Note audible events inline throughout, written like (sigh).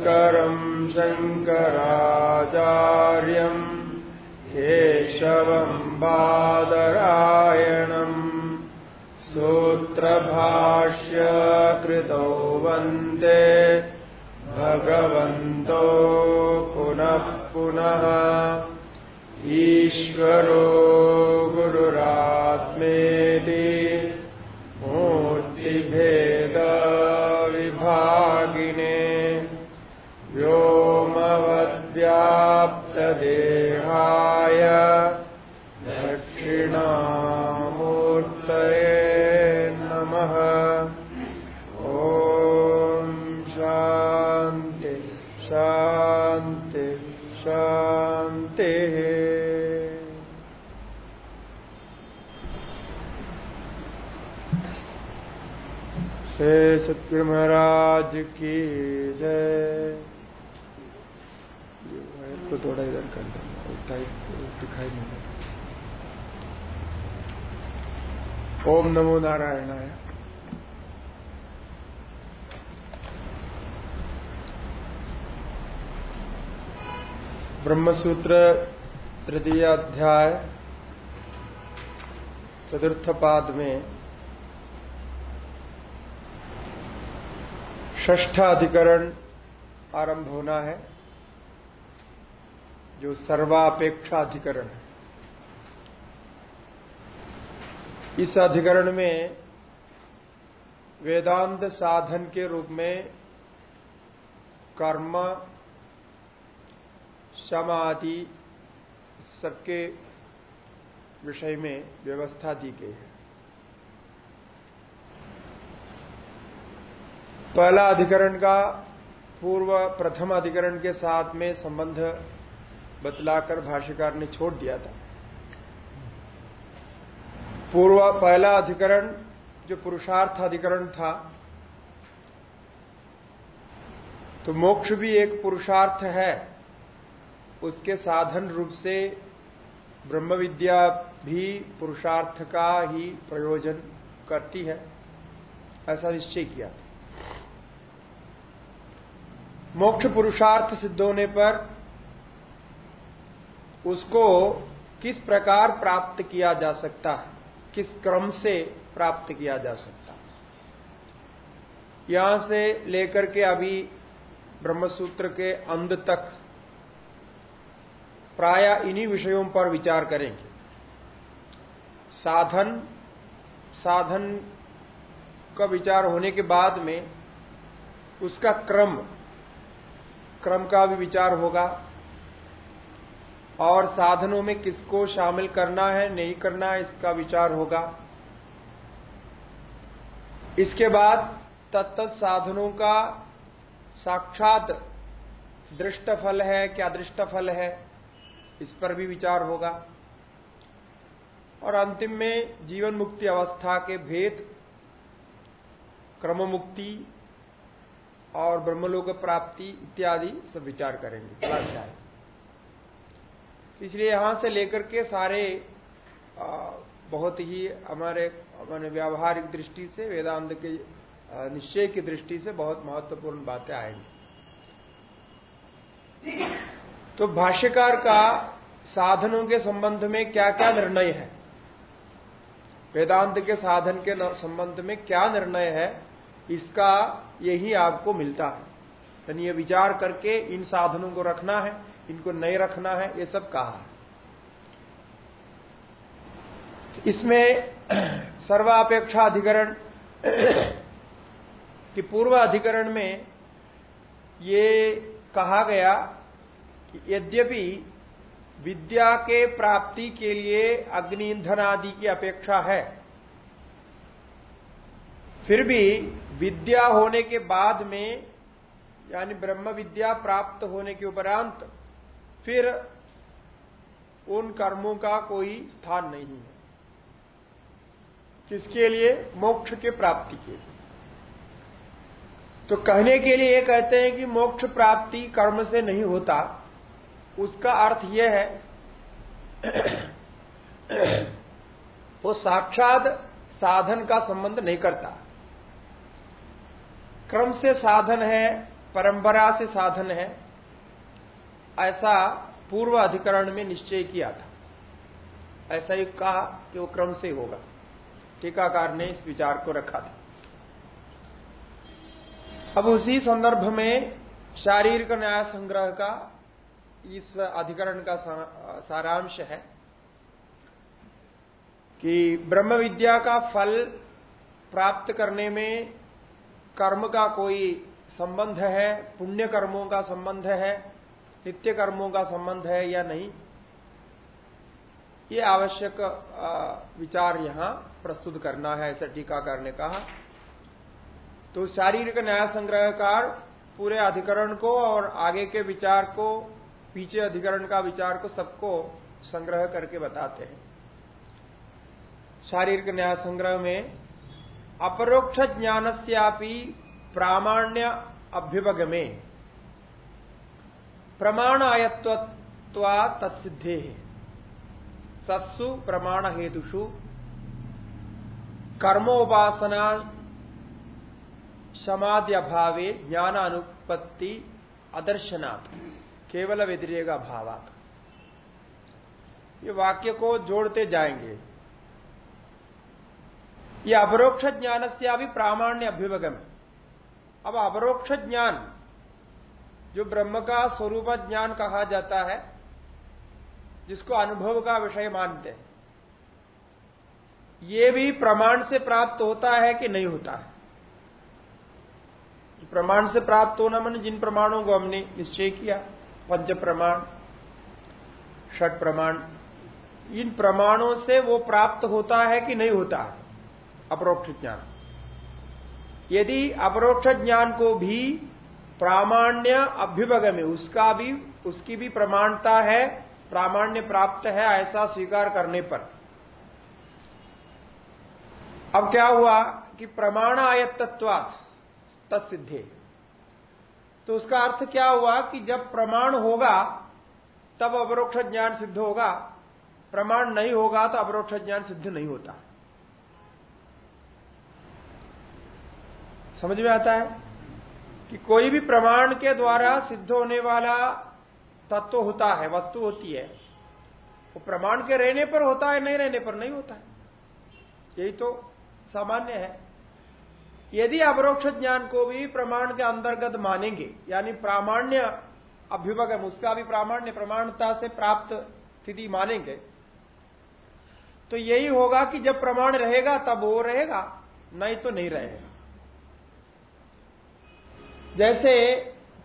शङ्करम् शङ्कराचार्यम् केशवम् बादरायणम् सूत्रभाष्य कृतौ वन्दे भगवन्तो पुनः पुनः ईश्वरो महाराज की जय। को थोड़ा इधर कर दिखाई नहीं ओम नमो नारायणाय। ब्रह्मसूत्र तृतीय अध्याय, चतुर्थ पाद में ष्ठ अधिकरण आरंभ होना है, जो सर्वापेक्षा अधिकरण है। इस अधिकरण में वेदांत साधन के रूप में कर्म, समाधि, सबके विषय में व्यवस्था दी गई है। पहला अधिकरण का पूर्व प्रथम अधिकरण के साथ में संबंध बतलाकर भाष्यकार ने छोड़ दिया था। पूर्व पहला अधिकरण जो पुरुषार्थ अधिकरण था तो मोक्ष भी एक पुरुषार्थ है। उसके साधन रूप से ब्रह्म विद्या भी पुरुषार्थ का ही प्रयोजन करती है, ऐसा निश्चय किया मोक्ष पुरुषार्थ सिद्ध होने पर उसको किस प्रकार प्राप्त किया जा सकता है? किस क्रम से प्राप्त किया जा सकता है? यहाँ से लेकर के अभी ब्रह्मसूत्र के अंत तक प्राय इन्हीं विषयों पर विचार करेंगे। साधन साधन का विचार होने के बाद में उसका क्रम क्रम का भी विचार होगा। और साधनों में किसको शामिल करना है, नहीं करना है, इसका विचार होगा। इसके बाद तत्त साधनों का साक्षात दृष्ट फल है, क्या दृष्ट फल है, इस पर भी विचार होगा। और अंतिम में जीवन मुक्ति अवस्था के भेद, क्रम मुक्ति और ब्रह्मलोक प्राप्ति इत्यादि सब विचार करेंगे इसलिए यहाँ से लेकर के सारे बहुत ही हमारे हमारे व्यावहारिक दृष्टि से, वेदांत के निश्चय की दृष्टि से बहुत महत्वपूर्ण बातें आएँगी। तो भाष्यकार का साधनों के संबंध में क्या क्या निर्णय है? वेदांत के साधन के संबंध में क्या निर्णय है? इसका यही आपको मिलता है। यानी ये विचार करके इन साधनों को रखना है, इनको नहीं रखना है, ये सब कहा है। इसमें (clears throat) सर्वापेक्षा अधिकरण (clears throat) कि पूर्व अधिकरण में ये कहा गया कि यद्यपि विद्या के प्राप्ति के लिए अग्नि ईंधन आदि की अपेक्षा है, फिर भी विद्या होने के बाद में, यानी ब्रह्म विद्या प्राप्त होने के उपरांत, फिर उन कर्मों का कोई स्थान नहीं है। किसके लिए? मोक्ष के प्राप्ति के लिए। तो कहने के लिए ये कहते हैं कि मोक्ष प्राप्ति कर्म से नहीं होता। उसका अर्थ यह है, वो साक्षात साधन का संबंध नहीं करता। क्रम से साधन है, परंपरा से साधन है, ऐसा पूर्व अधिकरण में निश्चय किया था। ऐसा ही कहा कि वो क्रम से होगा। टीकाकार ने इस विचार को रखा था। अब उसी संदर्भ में शारीरिक न्याय संग्रह का इस अधिकरण का सारांश है कि ब्रह्म विद्या का फल प्राप्त करने में कर्म का कोई संबंध है, पुण्य कर्मों का संबंध है, नित्य कर्मों का संबंध है या नहीं? ये आवश्यक विचार यहाँ प्रस्तुत करना है, ऐसा टीकाकार ने कहा। तो शारीरिक न्याय संग्रहकार पूरे अधिकरण को और आगे के विचार को, पीछे अधिकरण का विचार को सबको संग्रह करके बताते हैं। शारीरिक न्याय संग्रह में अपरोक्ष ज्ञान प्रामाण्य अभ्युपगमे। प्रमाण तत्सिद्धे। सत्सु प्रमाण हेतुषु कर्मोपासना समाधि अभावे ज्ञान अनुपत्ति अदर्शनात्। केवल व्यतिरेक भावात ये वाक्य को जोड़ते जाएँगे ये अपरोक्ष ज्ञान से अभी प्रामाण्य अभ्युपगम अब अपरोक्ष ज्ञान जो ब्रह्म का स्वरूप ज्ञान कहा जाता है, जिसको अनुभव का विषय मानते हैं, ये भी प्रमाण से प्राप्त होता है कि नहीं होता है? प्रमाण से प्राप्त होना मैंने जिन प्रमाणों को हमने निश्चय किया, पंच प्रमाण, षट प्रमाण, इन प्रमाणों से वो प्राप्त होता है कि नहीं होता है? अपरोक्ष ज्ञान यदि अपरोक्ष ज्ञान को भी प्रामाण्य अभ्युपगम है, उसका भी, उसकी भी प्रमाणता है, प्रामाण्य प्राप्त है, ऐसा स्वीकार करने पर। अब क्या हुआ कि प्रमाण आयत्तत्वात् तत्सिद्धे। तो उसका अर्थ क्या हुआ कि जब प्रमाण होगा, तब अवरोक्ष ज्ञान सिद्ध होगा। प्रमाण नहीं होगा तो अपरोक्ष ज्ञान सिद्ध नहीं होता। समझ में आता है? कि कोई भी प्रमाण के द्वारा सिद्ध होने वाला तत्व होता है, वस्तु होती है, वो प्रमाण के रहने पर होता है, नहीं रहने पर नहीं होता है। यही तो सामान्य है। यदि अवरोक्ष ज्ञान को भी प्रमाण के अंतर्गत मानेंगे, यानी प्रामाण्य अभ्युपगम उसका भी प्रामाण्य प्रमाणता से प्राप्त स्थिति मानेंगे तो यही होगा कि जब प्रमाण रहेगा, तब वो रहेगा, नहीं तो नहीं रहेगा। जैसे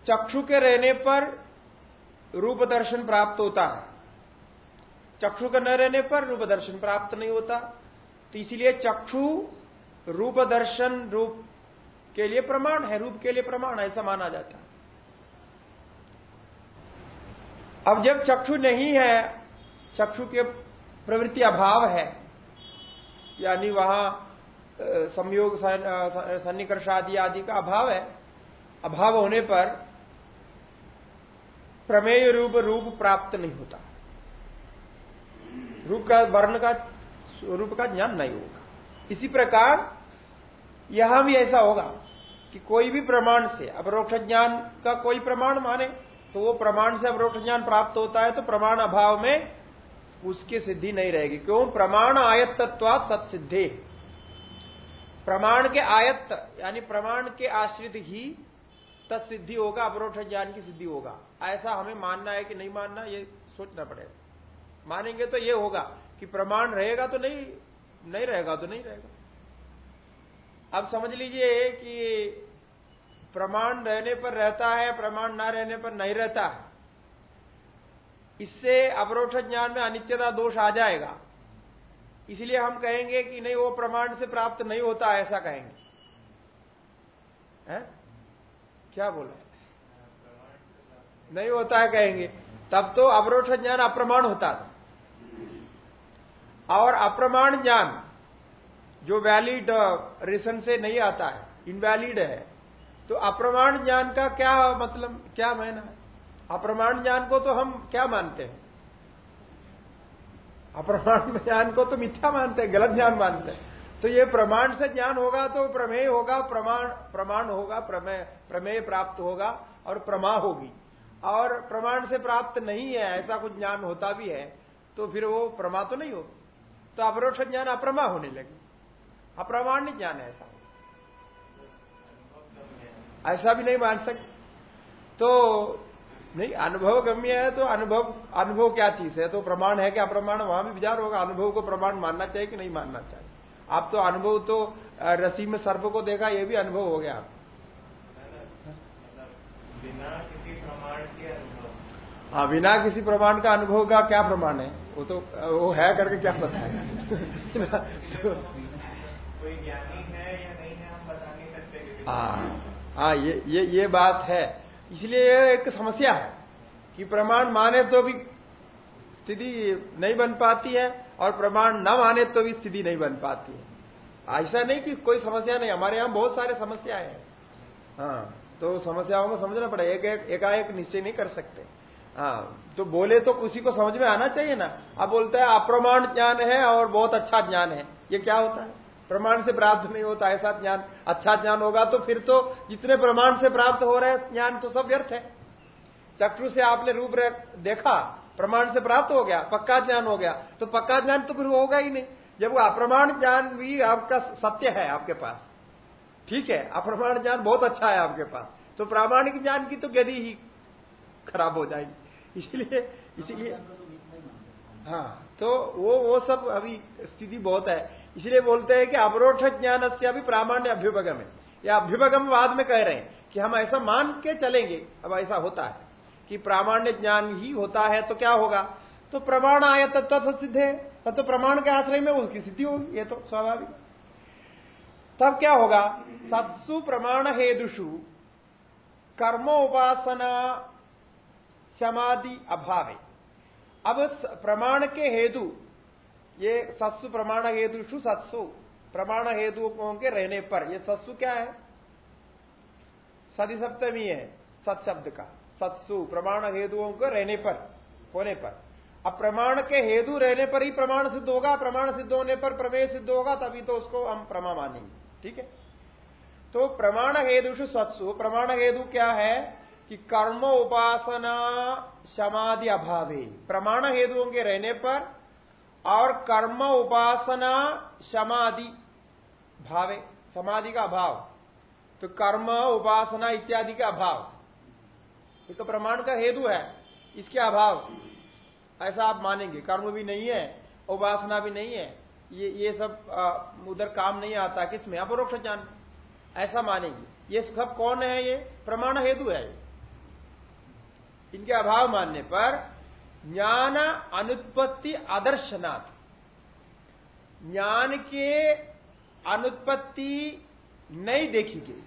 चक्षु के रहने पर रूप दर्शन प्राप्त होता है। चक्षु के न रहने पर रूप दर्शन प्राप्त नहीं होता। तो इसलिए चक्षु रूप दर्शन रूप के लिए प्रमाण है, रूप के लिए प्रमाण, ऐसा माना जाता है। अब जब चक्षु नहीं है, चक्षु के प्रवृत्ति अभाव है, यानी वहाँ संयोग सन्निकर्ष आदि आदि का अभाव है अभाव होने पर प्रमेय रूप रूप प्राप्त नहीं होता। रूप का वर्ण का रूप का ज्ञान नहीं होगा। इसी प्रकार यहाँ भी ऐसा होगा कि कोई भी प्रमाण से अपरोक्ष ज्ञान का कोई प्रमाण माने तो वो प्रमाण से अपरोक्ष ज्ञान प्राप्त होता है तो प्रमाण अभाव में उसकी सिद्धि नहीं रहेगी। क्यों? प्रमाण आयत्तत्वात सत्सिद्धे प्रमाण के आयत्त, यानी प्रमाण के आश्रित ही तत्सिद्धि होगा, अपरोक्ष ज्ञान की सिद्धि होगा। ऐसा हमें मानना है कि नहीं मानना, ये सोचना पड़ेगा। मानेंगे तो ये होगा कि प्रमाण रहेगा तो नहीं नहीं रहेगा तो नहीं रहेगा। अब समझ लीजिए कि प्रमाण रहने पर रहता है, प्रमाण ना रहने पर नहीं रहता है। इससे अवरोक्ष ज्ञान में अनित्यता दोष आ जाएगा। इसलिए हम कहेंगे कि नहीं, वो प्रमाण से प्राप्त नहीं होता, ऐसा कहेंगे। है? क्या बोला? नहीं होता है कहेंगे। तब तो अवरोध ज्ञान अप्रमाण होता था। और अप्रमाण ज्ञान जो वैलिड रीजन से नहीं आता है इनवैलिड है तो अप्रमाण ज्ञान का क्या मतलब क्या मायना है? अप्रमाण ज्ञान को तो हम क्या मानते हैं? अप्रमाण ज्ञान को तो मिथ्या मानते हैं, गलत ज्ञान मानते हैं। तो ये प्रमाण से ज्ञान होगा तो प्रमेय होगा, प्रमाण प्रमाण होगा, प्रमेय प्रमेय प्राप्त होगा और प्रमा होगी। और प्रमाण से प्राप्त नहीं है, ऐसा कुछ ज्ञान होता भी है तो फिर वो प्रमा तो नहीं होगी। तो अपरोक्ष ज्ञान अप्रमा होने लगे। अप्रमाण्य ज्ञान है ऐसा। ऐसा भी नहीं मान सकते। तो नहीं, अनुभव गम्य है तो अनुभव अनुभव क्या चीज़ है? तो प्रमाण है क्या प्रमाण वहाँ भी विचार होगा, अनुभव को प्रमाण मानना चाहिए कि नहीं मानना चाहिए? आप तो अनुभव तो रसी में सर्प को देखा ये भी अनुभव हो गया। आप बिना किसी प्रमाण के अनुभव। हाँ बिना किसी प्रमाण का अनुभव का क्या प्रमाण है? वो तो वो है करके क्या पता है? (laughs) तो, कोई ज्ञानी है या नहीं है हम बता नहीं सकते हाँ हाँ ये ये ये बात है। इसलिए एक समस्या है कि प्रमाण माने तो भी स्थिति नहीं बन पाती है। और प्रमाण न माने तो भी स्थिति नहीं बन पाती है। ऐसा नहीं कि कोई समस्या नहीं, हमारे यहाँ बहुत सारे समस्याएँ हैं। हाँ तो समस्याओं को समझना पड़ेगा, एक एक, एकाएक निश्चय नहीं कर सकते। हाँ तो बोले तो किसी को समझ में आना चाहिए ना। अब बोलता है, अप्रमाण ज्ञान है और बहुत अच्छा ज्ञान है। ये क्या होता है? प्रमाण से प्राप्त नहीं होता, ऐसा ज्ञान अच्छा ज्ञान होगा तो फिर तो जितने प्रमाण से प्राप्त हो रहे ज्ञान तो सब व्यर्थ है। चक्षु से आपने रूप देखा प्रमाण से प्राप्त हो गया, पक्का ज्ञान हो गया तो पक्का ज्ञान तो फिर होगा ही नहीं। जब वो अप्रमाण ज्ञान भी आपका सत्य है आपके पास, ठीक है, अप्रमाण ज्ञान बहुत अच्छा है आपके पास तो प्रामाणिक ज्ञान की तो गति ही खराब हो जाएगी। इसलिए, इसीलिए हाँ तो वो वो सब अभी स्थिति बहुत है। इसलिए बोलते हैं कि अवरोध ज्ञान से अभी प्रामाण्य अभ्युपगम है। या अभ्युपगम बाद में कह रहे हैं कि हम ऐसा मान के चलेंगे, अब ऐसा होता है। कि प्रामाण्य ज्ञान ही होता है तो क्या होगा? तो प्रमाण आय तत्व सिद्ध है। तब तो प्रमाण के आश्रय में उसकी सिद्धि होगी, ये तो स्वाभाविक। तब क्या होगा? सत्सु प्रमाण हेदुषु कर्म उपासना समाधि अभाव। अब प्रमाण के हेतु, ये सत्सु प्रमाण हेतुषु सत्सु प्रमाण हेतुओं के रहने पर, ये सत्सु क्या है? सदी सप्तमी है सत शब्द का। सत्सु, प्रमाण हेतुओं के रहने पर, होने पर। अब प्रमाण के हेतु रहने पर ही प्रमाण सिद्ध होगा, प्रमाण सिद्ध होने पर प्रमेय सिद्ध होगा, तभी तो उसको हम प्रमा मानेंगे, ठीक है? तो प्रमाण हेतु सत्सु, प्रमाण हेतु क्या है? कि कर्म उपासना समाधि अभावे। प्रमाण हेतुओं के रहने पर और कर्म उपासना समाधि भावे, समाधि का अभाव। तो कर्म उपासना इत्यादि का अभाव। ये तो प्रमाण का हेतु है। इसके अभाव। ऐसा आप मानेंगे। कर्म भी नहीं है, उपासना भी नहीं है। ये ये सब उधर काम नहीं आता किसमें? अपरोक्ष ज्ञान। ऐसा मानेंगे। ये सब कौन है ये? प्रमाण हेतु है इनके अभाव मानने पर ज्ञान अनुत्पत्ति आदर्शनाथ ज्ञान के अनुत्पत्ति नहीं देखी गई।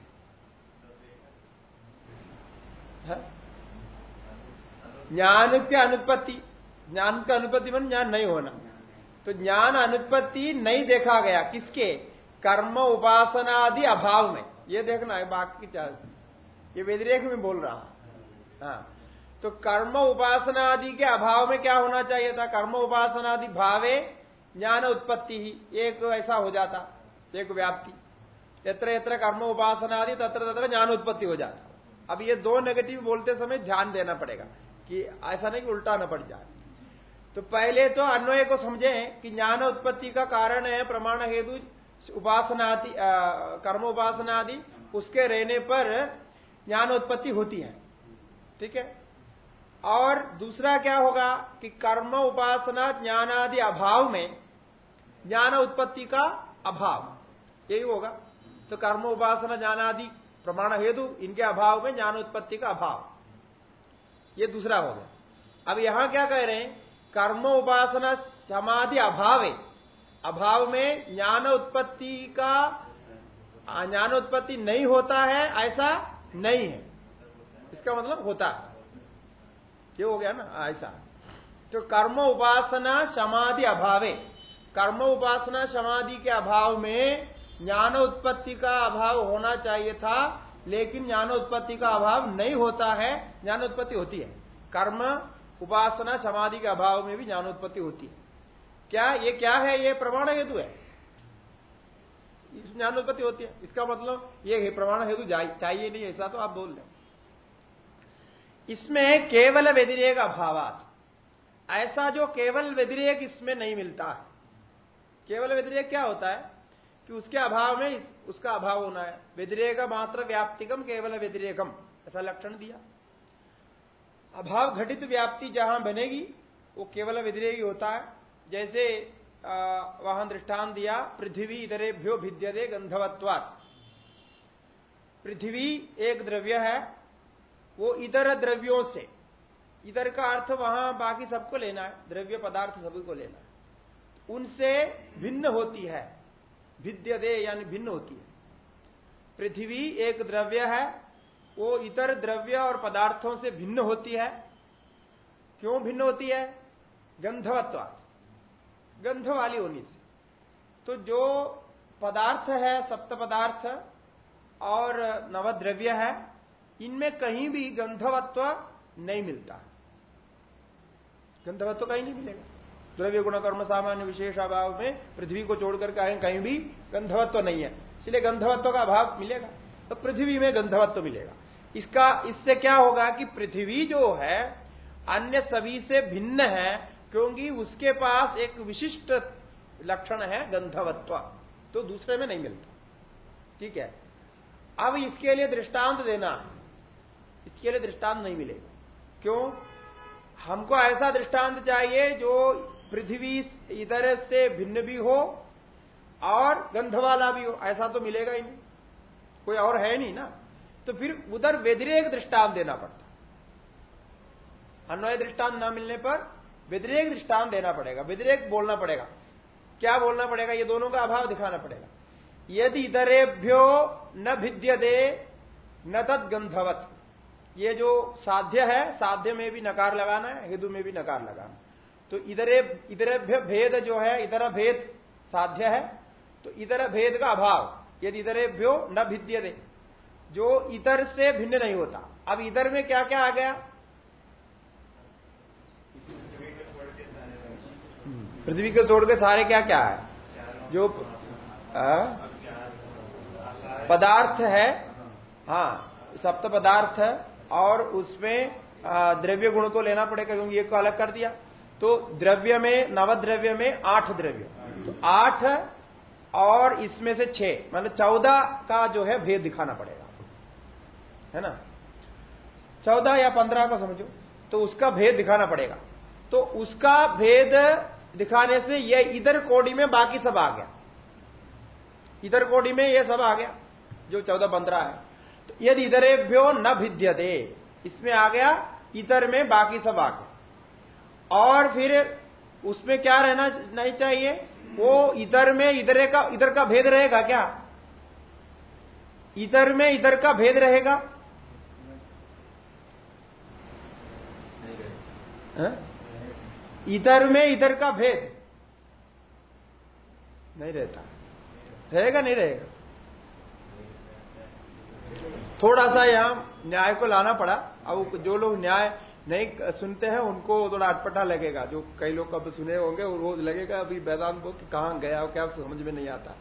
ज्ञान के अनुपत्ति, ज्ञान का अनुपत्ति मन ज्ञान नहीं होना। तो ज्ञान अनुपत्ति नहीं देखा गया। किसके? कर्म उपासना आदि अभाव में। ये देखना है, बाकी ये वेदरेख में बोल रहा। हाँ। तो कर्म उपासना आदि के अभाव में क्या होना चाहिए था? कर्म उपासना आदि भावे ज्ञान उत्पत्ति ही। एक ऐसा हो जाता, एक व्याप्ति। यत्र यत्र कर्म उपासना आदि तत्र तत्र ज्ञान उत्पत्ति हो जाता। अब ये दो नेगेटिव बोलते समय ध्यान देना पड़ेगा। कि ऐसा नहीं कि उल्टा न पड़ जाए। तो पहले तो अन्वय को समझे कि ज्ञान उत्पत्ति का कारण है प्रमाण हेतु उपासना कर्म उपासना आदि उसके रहने पर ज्ञान उत्पत्ति होती है। ठीक है? और दूसरा क्या होगा कि कर्म, उपासना ज्ञान आदि अभाव में ज्ञान उत्पत्ति का अभाव, यही होगा। तो कर्म, उपासना ज्ञान आदि प्रमाण हेतु इनके अभाव में ज्ञान उत्पत्ति का अभाव। ये दूसरा हो गया। अब यहाँ क्या कह रहे हैं? कर्म उपासना समाधि अभाव। अभाव में ज्ञान उत्पत्ति का, ज्ञान उत्पत्ति नहीं होता है, ऐसा नहीं है। इसका मतलब होता है। ये हो गया ना, ऐसा। तो कर्म उपासना समाधि अभावे। कर्म उपासना समाधि के अभाव में ज्ञान उत्पत्ति का अभाव होना चाहिए था। लेकिन ज्ञान उत्पत्ति का अभाव नहीं होता है ज्ञान उत्पत्ति होती है। कर्म, उपासना, समाधि के अभाव में भी ज्ञान उत्पत्ति होती है। क्या ये क्या है? ये प्रमाण हेतु है। ज्ञान उत्पत्ति होती है। इसका मतलब ये प्रमाण हेतु चाहिए नहीं, ऐसा तो आप बोल रहे इसमें केवल व्यतिरेक अभावात। ऐसा जो केवल व्यतिरेक इसमें नहीं मिलता है। केवल व्यतिरेक क्या होता है? कि उसके अभाव में उसका अभाव होना है। व्यतिरेक मात्र व्याप्तिकम, केवल व्यतिरेकम। ऐसा लक्षण दिया। अभाव घटित व्याप्ति जहाँ बनेगी, वो केवल व्यतिरेक होता है। जैसे वहाँ दृष्टान दिया, पृथ्वी इधरेभ्यो भिद्यते गंधवत्वात। पृथ्वी एक द्रव्य है, वो इतर द्रव्यों से। इधर का अर्थ वहाँ बाकी सबको लेना है, द्रव्य पदार्थ सभी को लेना है। उनसे भिन्न होती है। भिद्यदे यानी भिन्न होती है। पृथ्वी एक द्रव्य है, वो इतर द्रव्य और पदार्थों से भिन्न होती है। क्यों भिन्न होती है? गंधवत्वात। गंध वाली होनी से। तो जो पदार्थ है, सप्त पदार्थ और नवद्रव्य है, इनमें कहीं भी गंधवत्व नहीं मिलता। गंधवत्व कहीं नहीं मिलेगा। द्रव्य गुण कर्म सामान्य विशेष अभाव में पृथ्वी को छोड़कर कहें कहीं भी गंधवत्व नहीं है। इसलिए गंधवत्व का अभाव मिलेगा। तो पृथ्वी में गंधवत्व मिलेगा। इसका इससे क्या होगा कि पृथ्वी जो है, अन्य सभी से भिन्न है, क्योंकि उसके पास एक विशिष्ट लक्षण है गंधवत्व। तो दूसरे में नहीं मिलता। ठीक है? अब इसके लिए दृष्टांत देना। इसके लिए दृष्टांत नहीं मिलेगा। क्यों? हमको ऐसा दृष्टांत चाहिए जो पृथ्वी इधर से भिन्न भी हो और गंध वाला भी हो, ऐसा तो मिलेगा ही नहीं। कोई और है नहीं ना। तो फिर उधर व्यतिरेक दृष्टांत देना पड़ता। अन्वय दृष्टांत न मिलने पर व्यतिरेक दृष्टांत देना पड़ेगा। व्यतिरेक बोलना पड़ेगा। क्या बोलना पड़ेगा? ये दोनों का अभाव दिखाना पड़ेगा। यदि इतरेभ्यो न भिद्य दे न तद गंधवत। ये जो साध्य है, साध्य में भी नकार लगाना है, हेतु में भी नकार लगाना तो इधरे इधरभ्य भेद जो है इधर भेद साध्य है तो इधर भेद का अभाव यदि इधरेभ्यो न भिद्य दे जो इतर से भिन्न नहीं होता। अब इधर में क्या क्या आ गया? पृथ्वी को छोड़ के सारे क्या क्या है? जो आ, पदार्थ है हाँ सप्त पदार्थ और उसमें द्रव्य गुण को लेना पड़ेगा क्योंकि एक को अलग कर दिया। तो द्रव्य में, नवद्रव्य में आठ द्रव्य। तो आठ और इसमें से छह मतलब चौदह का जो है भेद दिखाना पड़ेगा। है ना? चौदह या पंद्रह को समझो तो उसका भेद दिखाना पड़ेगा। तो उसका भेद दिखाने से यह इधर कोडी में बाकी सब आ गया। इधर कोडी में यह सब आ गया, जो चौदह पंद्रह है। तो यदि इधरेभ्यो न भिद्य इसमें आ गया इधर में बाकी सब आ गया। और फिर उसमें क्या रहना नहीं चाहिए? वो इधर में इधर का इधर का भेद रहेगा क्या? इधर में इधर का भेद रहेगा? हाँ? इधर में इधर का भेद नहीं रहता। रहेगा नहीं रहेगा? थोड़ा सा यहाँ न्याय को लाना पड़ा। अब जो लोग न्याय नहीं सुनते हैं, उनको थोड़ा अटपटा लगेगा। जो कई लोग कब सुने होंगे और रोज लगेगा, अभी वेदांत को कहाँ गया क्या समझ में नहीं आता।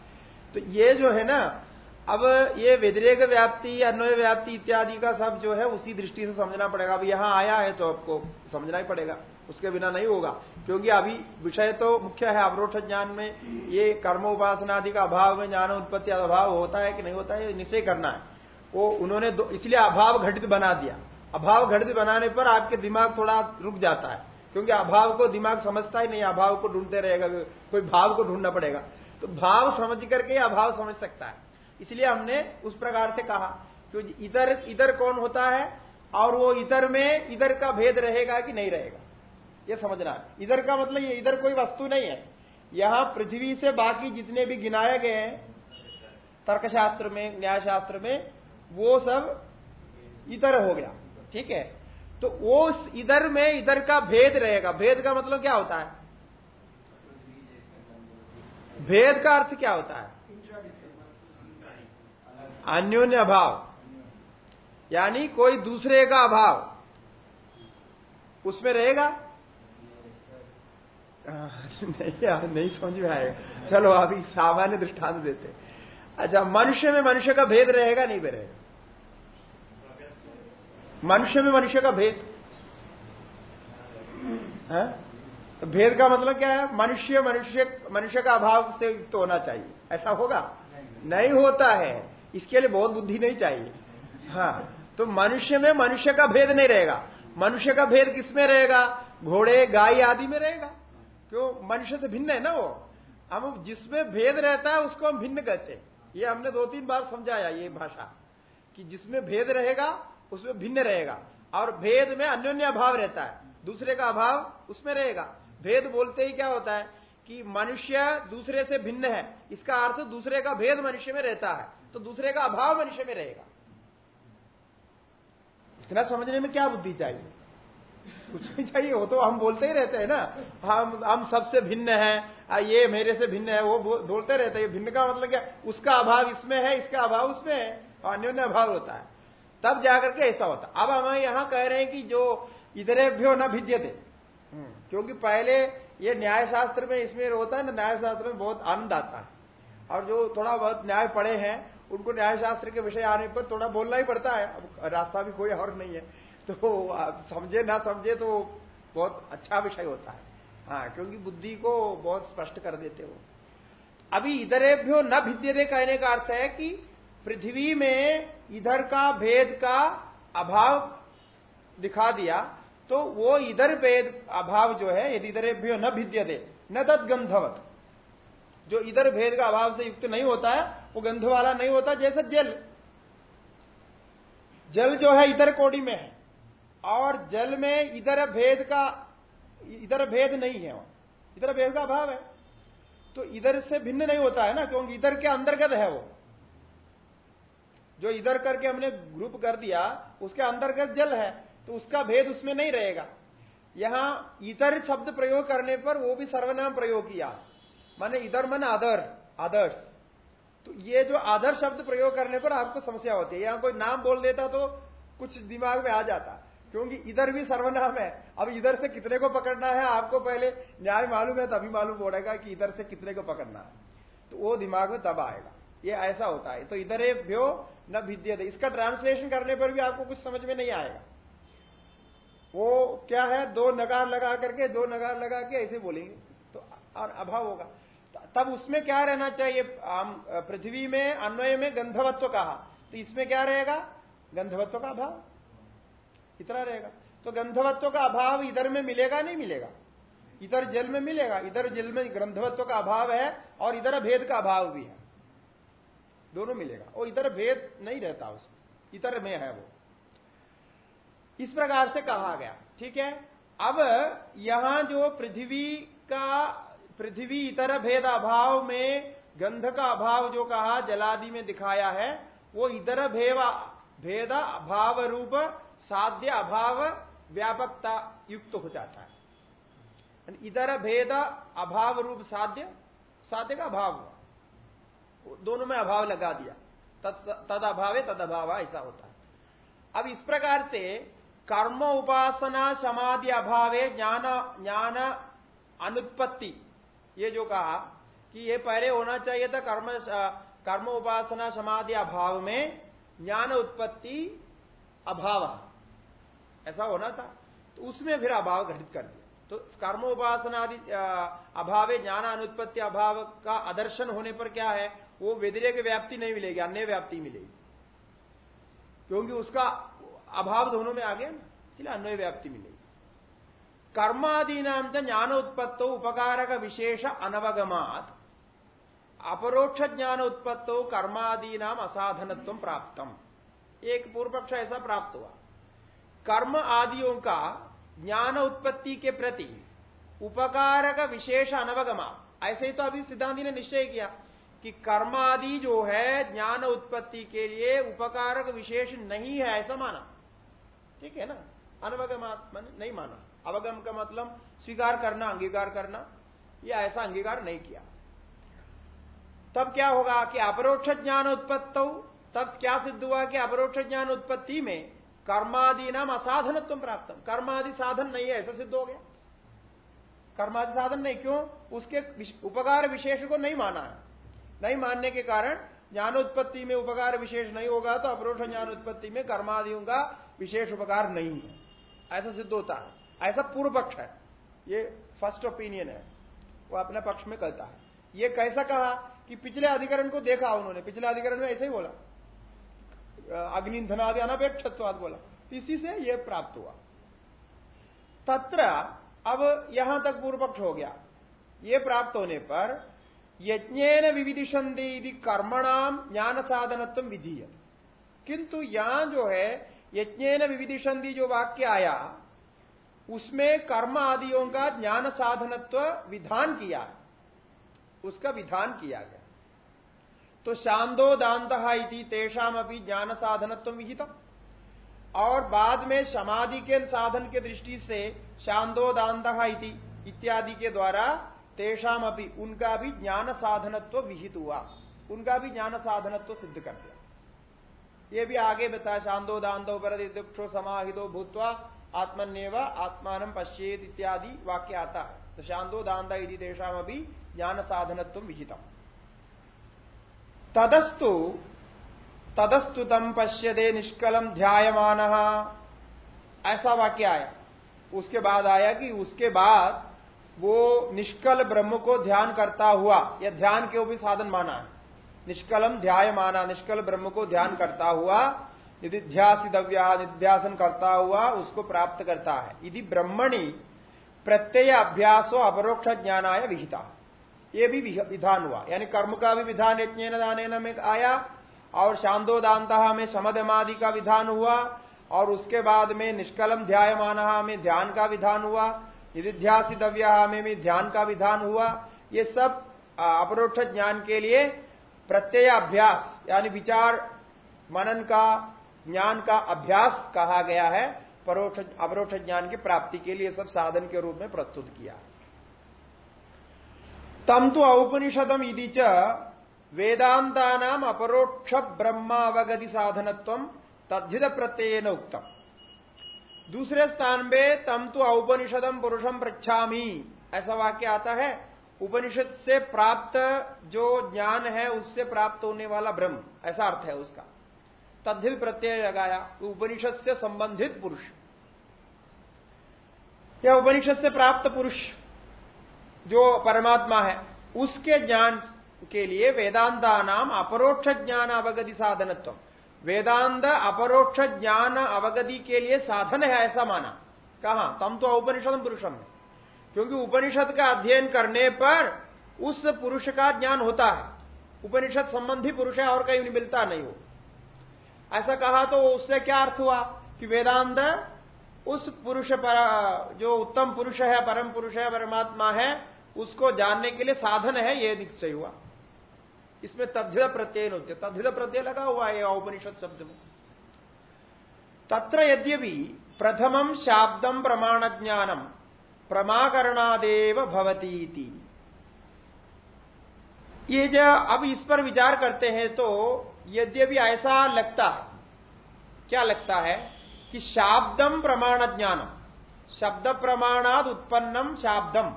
तो ये जो है ना, अब ये व्यतिरेक व्याप्ति, अन्वय व्याप्ति इत्यादि का सब जो है, उसी दृष्टि से समझना पड़ेगा। अब यहाँ आया है तो आपको समझना ही पड़ेगा। उसके बिना नहीं होगा। क्योंकि अभी विषय तो मुख्य है, अवरोध ज्ञान में ये कर्म उपासना आदि का अभाव में ज्ञान उत्पत्ति अभाव होता है कि नहीं होता है निश्चय करना है। वो उन्होंने इसलिए अभाव घटित बना दिया। अभाव घटित बनाने पर आपके दिमाग थोड़ा रुक जाता है, क्योंकि अभाव को दिमाग समझता ही नहीं, अभाव को ढूंढते रहेगा, कोई भाव को ढूंढना पड़ेगा। तो भाव समझ करके अभाव समझ सकता है। इसलिए हमने उस प्रकार से कहा कि इधर इधर कौन होता है और वो इधर में, इधर का भेद रहेगा कि नहीं रहेगा? ये समझना है। इधर का मतलब ये, इधर कोई वस्तु नहीं है। यहाँ पृथ्वी से बाकी जितने भी गिनाए गए हैं, तर्कशास्त्र में न्याय शास्त्र में, वो सब इधर हो गया। ठीक है? तो वो इधर में इधर का भेद रहेगा। भेद का मतलब क्या होता है? भेद का अर्थ क्या होता है? अन्योन्य अभाव। यानी कोई दूसरे का अभाव। उसमें रहेगा? नहीं यार नहीं समझ में आएगा। चलो, अभी सामान्य दृष्टांत देते अच्छा मनुष्य में मनुष्य का भेद रहेगा, नहीं रहेगा। मनुष्य में मनुष्य का भेद। है? तो भेद का मतलब क्या है? मनुष्य मनुष्य मनुष्य का अभाव से युक्त तो होना चाहिए। ऐसा होगा? नहीं, नहीं होता है। इसके लिए बहुत बुद्धि नहीं चाहिए। हाँ तो मनुष्य में मनुष्य का भेद नहीं रहेगा। मनुष्य का भेद किसमें रहेगा? घोड़े गाय आदि में रहेगा। क्यों? मनुष्य से भिन्न है ना वो? हम जिसमें भेद रहता है उसको हम भिन्न कहते हैं। ये हमने दो तीन बार समझाया ये भाषा कि जिसमें भेद रहेगा उसमें भिन्न रहेगा। और भेद में अन्योन्य अभाव रहता है। दूसरे का अभाव उसमें रहेगा। भेद बोलते ही क्या होता है कि मनुष्य दूसरे से भिन्न है। इसका अर्थ दूसरे का भेद मनुष्य में रहता है। तो दूसरे का अभाव मनुष्य में रहेगा। इतना समझने में क्या बुद्धि चाहिए? कुछ नहीं चाहिए, वो तो हम बोलते ही रहते हैं ना। हम हम सबसे भिन्न है। ये मेरे से भिन्न है, वो बोलते रहते हैं। भिन्न का मतलब क्या? उसका अभाव इसमें है, इसका अभाव उसमें है। और अन्योन्य अभाव होता है। तब जाकर के ऐसा होता। अब हम यहाँ कह रहे हैं कि जो इधरेभ्यो न भिद्य थे हम्म, क्योंकि पहले ये न्याय शास्त्र में इसमें होता है ना न्याय शास्त्र में बहुत आनंद आता है। और जो थोड़ा बहुत न्याय पढ़े हैं उनको न्याय शास्त्र के विषय आने पर थोड़ा बोलना ही पड़ता है। अब रास्ता भी कोई और नहीं है। तो समझे ना समझे तो बहुत अच्छा विषय होता है। हाँ क्योंकि बुद्धि को बहुत स्पष्ट कर देते हो। अभी इधरेभ्यो न भिद्यते कहने का अर्थ है कि पृथ्वी में इधर का भेद का अभाव दिखा दिया तो वो इधर भेद अभाव जो है, यदि इधरेभ्यो न भिद्यते, न तद गंधवत। जो इधर भेद का अभाव से युक्त नहीं होता है, वो गंध वाला नहीं होता, जैसे जल। जल जो है, इधर कोड़ी में है, और जल में इधर भेद का, इधर भेद नहीं है, इधर भेद का अभाव है। तो इधर से भिन्न नहीं होता है ना, क्योंकि इधर के अंतर्गत है वो। जो इधर करके हमने ग्रुप कर दिया, उसके अंतर्गत जल है तो उसका भेद उसमें नहीं रहेगा। यहाँ इधर शब्द प्रयोग करने पर वो भी सर्वनाम प्रयोग किया। माने इधर मन अदर आदर्श। तो ये जो आदर शब्द प्रयोग करने पर आपको समस्या होती है। यहाँ कोई नाम बोल देता तो कुछ दिमाग में आ जाता, क्योंकि इधर भी सर्वनाम है। अब इधर से कितने को पकड़ना है, आपको पहले न्याय मालूम है, तभी मालूम पड़ेगा कि इधर से कितने को पकड़ना है। तो वो दिमाग में तब आएगा। ये ऐसा होता है। तो इधर भ्यो न भिद्य इसका ट्रांसलेशन करने पर भी आपको कुछ समझ में नहीं आएगा। वो क्या है? दो नगार लगा करके, दो नगार लगा के ऐसे बोलेंगे। तो और अभाव होगा। तब उसमें क्या रहना चाहिए? पृथ्वी में, अन्वय में गंधवत्व कहा। तो इसमें क्या रहेगा? गंधवत्व का अभाव। इतना रहेगा। तो गंधवत्व का अभाव इधर में मिलेगा, नहीं मिलेगा? इधर जल में मिलेगा। इधर जल में गंधवत्व का अभाव है और इधर भेद का अभाव भी है। दोनों मिलेगा। और इधर भेद नहीं रहता उसमें। इतर में है वो। इस प्रकार से कहा गया। ठीक है? अब यहाँ जो पृथ्वी का, पृथ्वी इतर भेद अभाव में, गंध का अभाव जो कहा, जलादि में दिखाया है, वो इधर भेवा, भेद अभाव रूप, साध्य अभाव, व्यापकता युक्त हो जाता है। इधर भेद अभाव रूप साध्य साध्य का अभाव हुआ। दोनों में अभाव लगा दिया। तद अभाव तद अभाव ऐसा होता है। अब इस प्रकार से कर्म उपासना समाधि अभावे ज्ञान ज्ञान अनुत्पत्ति, ये जो कहा कि ये पहले होना चाहिए था कर्म कर्म उपासना समाधि अभाव में ज्ञान उत्पत्ति अभाव। ऐसा होना था। तो उसमें फिर अभाव घटित कर दिया। तो कर्म उपासना अभाव ज्ञान अनुत्पत्ति अभाव का आदर्शन होने पर क्या है? वो व्यतिरेक व्याप्ति नहीं मिलेगी, अन्य व्याप्ति मिलेगी। क्योंकि उसका अभाव दोनों में आ गया ना, इसलिए अन्वय व्याप्ति मिलेगी। कर्मादीना ज्ञान उत्पत्तो उपकारक विशेष अनवगमात। अपरोक्ष ज्ञान उत्पत्तो कर्मादीना असाधनत्व प्राप्तम। एक पूर्व पक्ष ऐसा प्राप्त हुआ। कर्म आदियों का ज्ञान उत्पत्ति के प्रति उपकारक विशेष अनवगमा ऐसे ही तो अभी सिद्धांति ने निश्चय किया। कि कर्म आदि जो है, ज्ञान उत्पत्ति के लिए उपकारक विशेष नहीं है, ऐसा माना। ठीक है ना? अनवगम नहीं माना। अवगम का मतलब स्वीकार करना, अंगीकार करना। यह ऐसा अंगीकार नहीं किया। तब क्या होगा कि अपरोक्ष ज्ञान उत्पत्त, तब क्या सिद्ध हुआ कि अपरोक्ष ज्ञान उत्पत्ति में कर्मादि नाम असाधनत्व प्राप्त कर्मादि साधन नहीं है, ऐसा सिद्ध हो गया। कर्मादि साधन नहीं, क्यों? उसके उपकार विशेष को नहीं माना है। नहीं मानने के कारण ज्ञान उत्पत्ति में उपकार विशेष नहीं होगा तो अपरोक्ष ज्ञान उत्पत्ति में कर्मादियों का विशेष उपकार नहीं है। ऐसा सिद्ध होता है। ऐसा पूर्व पक्ष है। ये फ़र्स्ट ओपिनियन है। वो अपने पक्ष में कहता है। ये कैसा कहा कि पिछले अधिकरण को देखा उन्होंने। पिछले अधिकरण में ऐसे ही बोला। अग्निधनादि अनपेक्षत्वाद बोला। इसी से यह प्राप्त हुआ। तत्र अब यहाँ तक पूर्व पक्ष हो गया। ये प्राप्त होने पर यज्ञेन विविधिशंदे कर्मणाम ज्ञान साधनत्व विधीय किंतु यहाँ जो है, यज्ञेन विविधिशंदी जो वाक्य आया, उसमें कर्म आदियों का ज्ञान साधनत्व विधान किया, उसका विधान किया गया। तो शांदो दांत इति तेषाम अभी ज्ञान साधनत्व विहित और बाद में समाधि के साधन के दृष्टि से शांदो दांत इति इत्यादि के द्वारा तेषाम अभी उनका भी ज्ञान साधनत्व विहित हुआ। उनका भी ज्ञान साधनत्व सिद्ध कर दिया। ये भी आगे बताया शांदो दांतो पर दुक्षो समाहितो भूतवा आत्मन्यव आत्मान पश्चेत इत्यादि वाक्य आता है। तो शांदो दांता यदि तेषाम अभी ज्ञान साधनत्व विहितम। तदस्तु तदस्तु तम पश्यदे निष्कलम ध्यायमान। ऐसा वाक्य आया। उसके बाद आया कि उसके बाद वो निष्कल ब्रह्म को ध्यान करता हुआ, या ध्यान के भी साधन माना है। निष्कलम ध्याय माना, निष्कल ब्रह्म को ध्यान करता हुआ, यदि निधिध्यासितव्या निध्यासन करता हुआ, उसको प्राप्त करता है। यदि ब्रह्मणी प्रत्यय अभ्यासो अपरोक्ष ज्ञानाय विहिता। ये भी विधान हुआ। यानी कर्म का भी विधान यज्ञ दान में आया, और शांदोदांता में समदमादि का विधान हुआ, और उसके बाद में निष्कलम ध्याय माना में ध्यान का विधान हुआ निधिध्यासितव्या में भी ध्यान का विधान हुआ। ये सब अपरोक्ष ज्ञान के लिए प्रत्यय अभ्यास यानी विचार, मनन का, ज्ञान का अभ्यास कहा गया है, परोक्ष, अपरोक्ष ज्ञान की प्राप्ति के लिए सब साधन के रूप में प्रस्तुत किया। तम तो औपनिषदम यदि च वेदांता अपरोक्ष ब्रह्मावगति साधनत्व तद्धित प्रत्यय उत्तम दूसरे स्थान में तम तो औपनिषदम पुरुषम प्रच्छामी ऐसा वाक्य आता है, उपनिषद से प्राप्त जो ज्ञान है, उससे प्राप्त होने वाला ब्रह्म। ऐसा अर्थ है उसका। तद्धित प्रत्यय लगाया, उपनिषद से संबंधित पुरुष। या उपनिषद से प्राप्त पुरुष जो परमात्मा है, उसके ज्ञान के लिए वेदांता नाम अपरोक्ष ज्ञान अवगति साधनत्व वेदांत अपरोक्ष ज्ञान अवगति के लिए साधन है, ऐसा माना। कहा, तम तो उपनिषद पुरुषम है। क्योंकि उपनिषद का अध्ययन करने पर उस पुरुष का ज्ञान होता है। उपनिषद संबंधी पुरुष है, और कहीं नहीं मिलता नहीं हो। ऐसा कहा तो उससे क्या अर्थ हुआ कि वेदांत उस पुरुष पर, जो उत्तम पुरुष है, परम पुरुष है, परमात्मा है, उसको जानने के लिए साधन है यह निश्चय हुआ। इसमें तद्धित प्रत्यय होते। तद्धित प्रत्यय लगा हुआ है औपनिषद शब्द में। तत्र यद्यपि प्रथमम शाब्दम प्रमाण ज्ञानम प्रमाकरणादेव भवती ये जो अब इस पर विचार करते हैं तो यद्यपि ऐसा लगता है, क्या लगता है कि शाब्दम प्रमाण ज्ञानम शब्द प्रमाणाद उत्पन्नम शाब्दम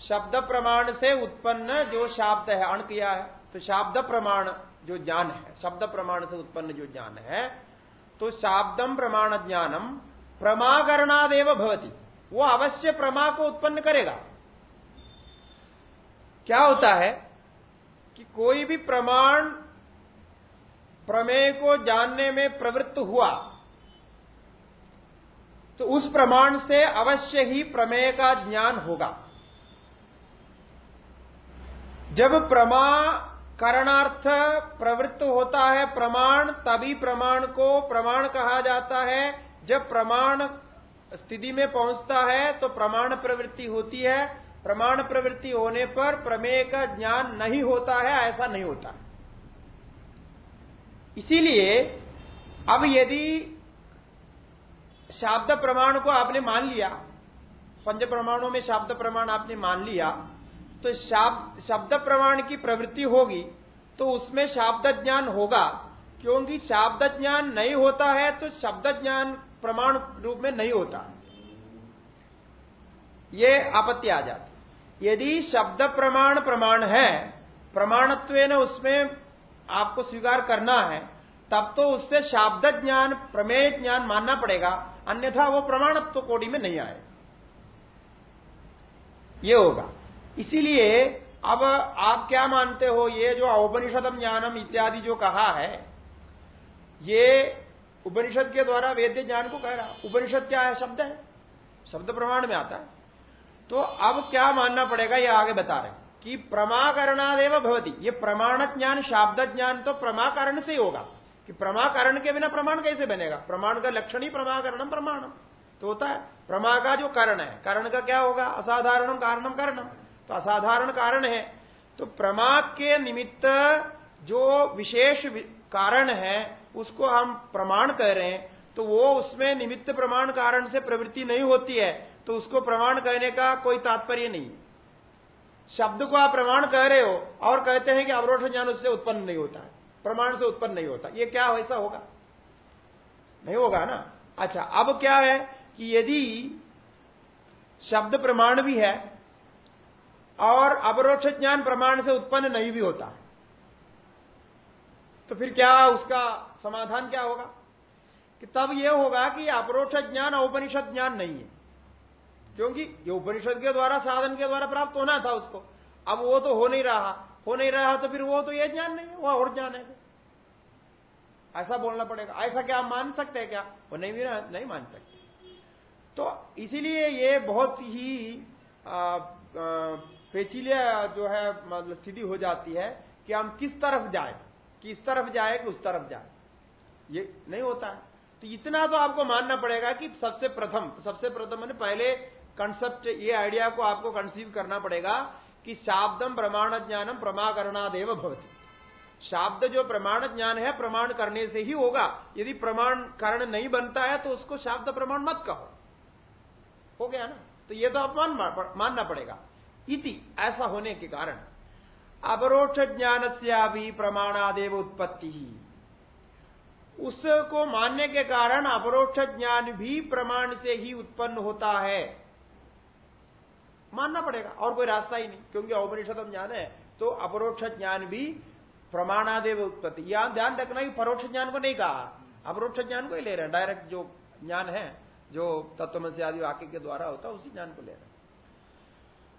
शब्द प्रमाण से उत्पन्न जो शाब्द है, अण किया है। तो शाब्द प्रमाण जो ज्ञान है, शब्द प्रमाण से उत्पन्न जो ज्ञान है तो शाब्दम प्रमाण ज्ञानम प्रमाकरणादेव भवती। वो अवश्य प्रमा को उत्पन्न करेगा। क्या होता है कि कोई भी प्रमाण प्रमेय को जानने में प्रवृत्त हुआ तो उस प्रमाण से अवश्य ही प्रमेय का ज्ञान होगा। जब प्रमा करणार्थ प्रवृत्त होता है प्रमाण, तभी प्रमाण को प्रमाण कहा जाता है। जब प्रमाण स्थिति में पहुँचता है तो प्रमाण प्रवृत्ति होती है। प्रमाण प्रवृत्ति होने पर प्रमेय का ज्ञान नहीं होता है, ऐसा नहीं होता। इसीलिए अब यदि शाब्द प्रमाण को आपने मान लिया पंच प्रमाणों में शाब्द प्रमाण आपने मान लिया तो शब्द प्रमाण की प्रवृत्ति होगी तो उसमें शाब्द ज्ञान होगा। क्योंकि शाब्द ज्ञान नहीं होता है तो शब्द ज्ञान प्रमाण रूप में नहीं होता। ये आपत्ति आ जाती यदि शब्द प्रमाण प्रमाण है प्रमाणत्व उसमें आपको स्वीकार करना है, तब तो उससे शाब्द ज्ञान, प्रमेय ज्ञान मानना पड़ेगा। अन्यथा वो प्रमाणत्व कोटि में नहीं आए ये होगा। इसीलिए अब आप क्या मानते हो, ये जो औपनिषदम ज्ञानम इत्यादि जो कहा है, ये उपनिषद के द्वारा वेद्य ज्ञान को कह रहा उपनिषद क्या है? शब्द है। शब्द प्रमाण में आता है। तो अब क्या मानना पड़ेगा, ये आगे बता रहे कि प्रमाकरणादेव भवती। ये प्रमाण ज्ञान, शाब्द ज्ञान तो प्रमाकरण से ही होगा। कि प्रमाकरण के बिना प्रमाण कैसे बनेगा? प्रमाण का लक्षण ही प्रमाकरणम प्रमाणम। तो होता है प्रमा का जो कारण है, कारण का क्या होगा? असाधारणम कारणम कारणम। तो असाधारण कारण है। तो प्रमा के निमित्त जो विशेष कारण है, उसको हम प्रमाण कह रहे हैं। तो वो उसमें निमित्त प्रमाण कारण से प्रवृत्ति नहीं होती है। तो उसको प्रमाण कहने का कोई तात्पर्य नहीं। शब्द को आप प्रमाण कह रहे हो और कहते हैं कि अवरोध ज्ञान उससे उत्पन्न नहीं होता है। प्रमाण से उत्पन्न नहीं होता। ये क्या वैसा होगा? नहीं होगा ना? अच्छा अब क्या है कि यदि शब्द प्रमाण भी है और अवरोक्ष ज्ञान प्रमाण से उत्पन्न नहीं भी होता। तो फिर क्या उसका समाधान क्या होगा? कि तब यह होगा कि अपरोक्ष ज्ञान औपनिषद ज्ञान नहीं है। क्योंकि ये उपनिषद के द्वारा, साधन के द्वारा प्राप्त होना था उसको। अब वो तो हो नहीं रहा। हो नहीं रहा तो फिर वो तो ये ज्ञान नहीं है वह और ज्ञान है। ऐसा बोलना पड़ेगा। ऐसा क्या मान सकते हैं क्या? वो नहीं भी नहीं मान सकते। तो इसीलिए ये बहुत ही पेचीले जो है मतलब स्थिति हो जाती है कि हम किस तरफ़ जाए, किस तरफ़ जाए कि उस तरफ़ जाए। ये नहीं होता है। तो इतना तो आपको मानना पड़ेगा कि सबसे प्रथम सबसे प्रथम मैंने पहले कंसेप्ट ये आइडिया को आपको कंसीव करना पड़ेगा कि शाब्दम प्रमाण ज्ञानम प्रमाकरणादेव भवती। शाब्द जो प्रमाण ज्ञान है, प्रमाण करने से ही होगा। यदि प्रमाण कारण नहीं बनता है तो उसको शाब्द प्रमाण मत कहो। हो गया ना? तो ये तो अपमान मानना पड़ेगा। इति, ऐसा होने के कारण अपरोक्ष ज्ञान से भी प्रमाणादेव उत्पत्ति। ही उसको मानने के कारण अपरोक्ष ज्ञान भी प्रमाण से ही उत्पन्न होता है। मानना पड़ेगा, और कोई रास्ता ही नहीं, क्योंकि औपनिषदम ज्ञान है तो अपरोक्ष ज्ञान भी प्रमाणादेव उत्पत्ति। यहाँ ध्यान रखना कि परोक्ष ज्ञान को नहीं कहा अपरोक्ष ज्ञान को ही ले रहे हैं। डायरेक्ट जो ज्ञान है, जो तत्व से आदि वाक्य के द्वारा होता है, उसी ज्ञान को ले रहे हैं।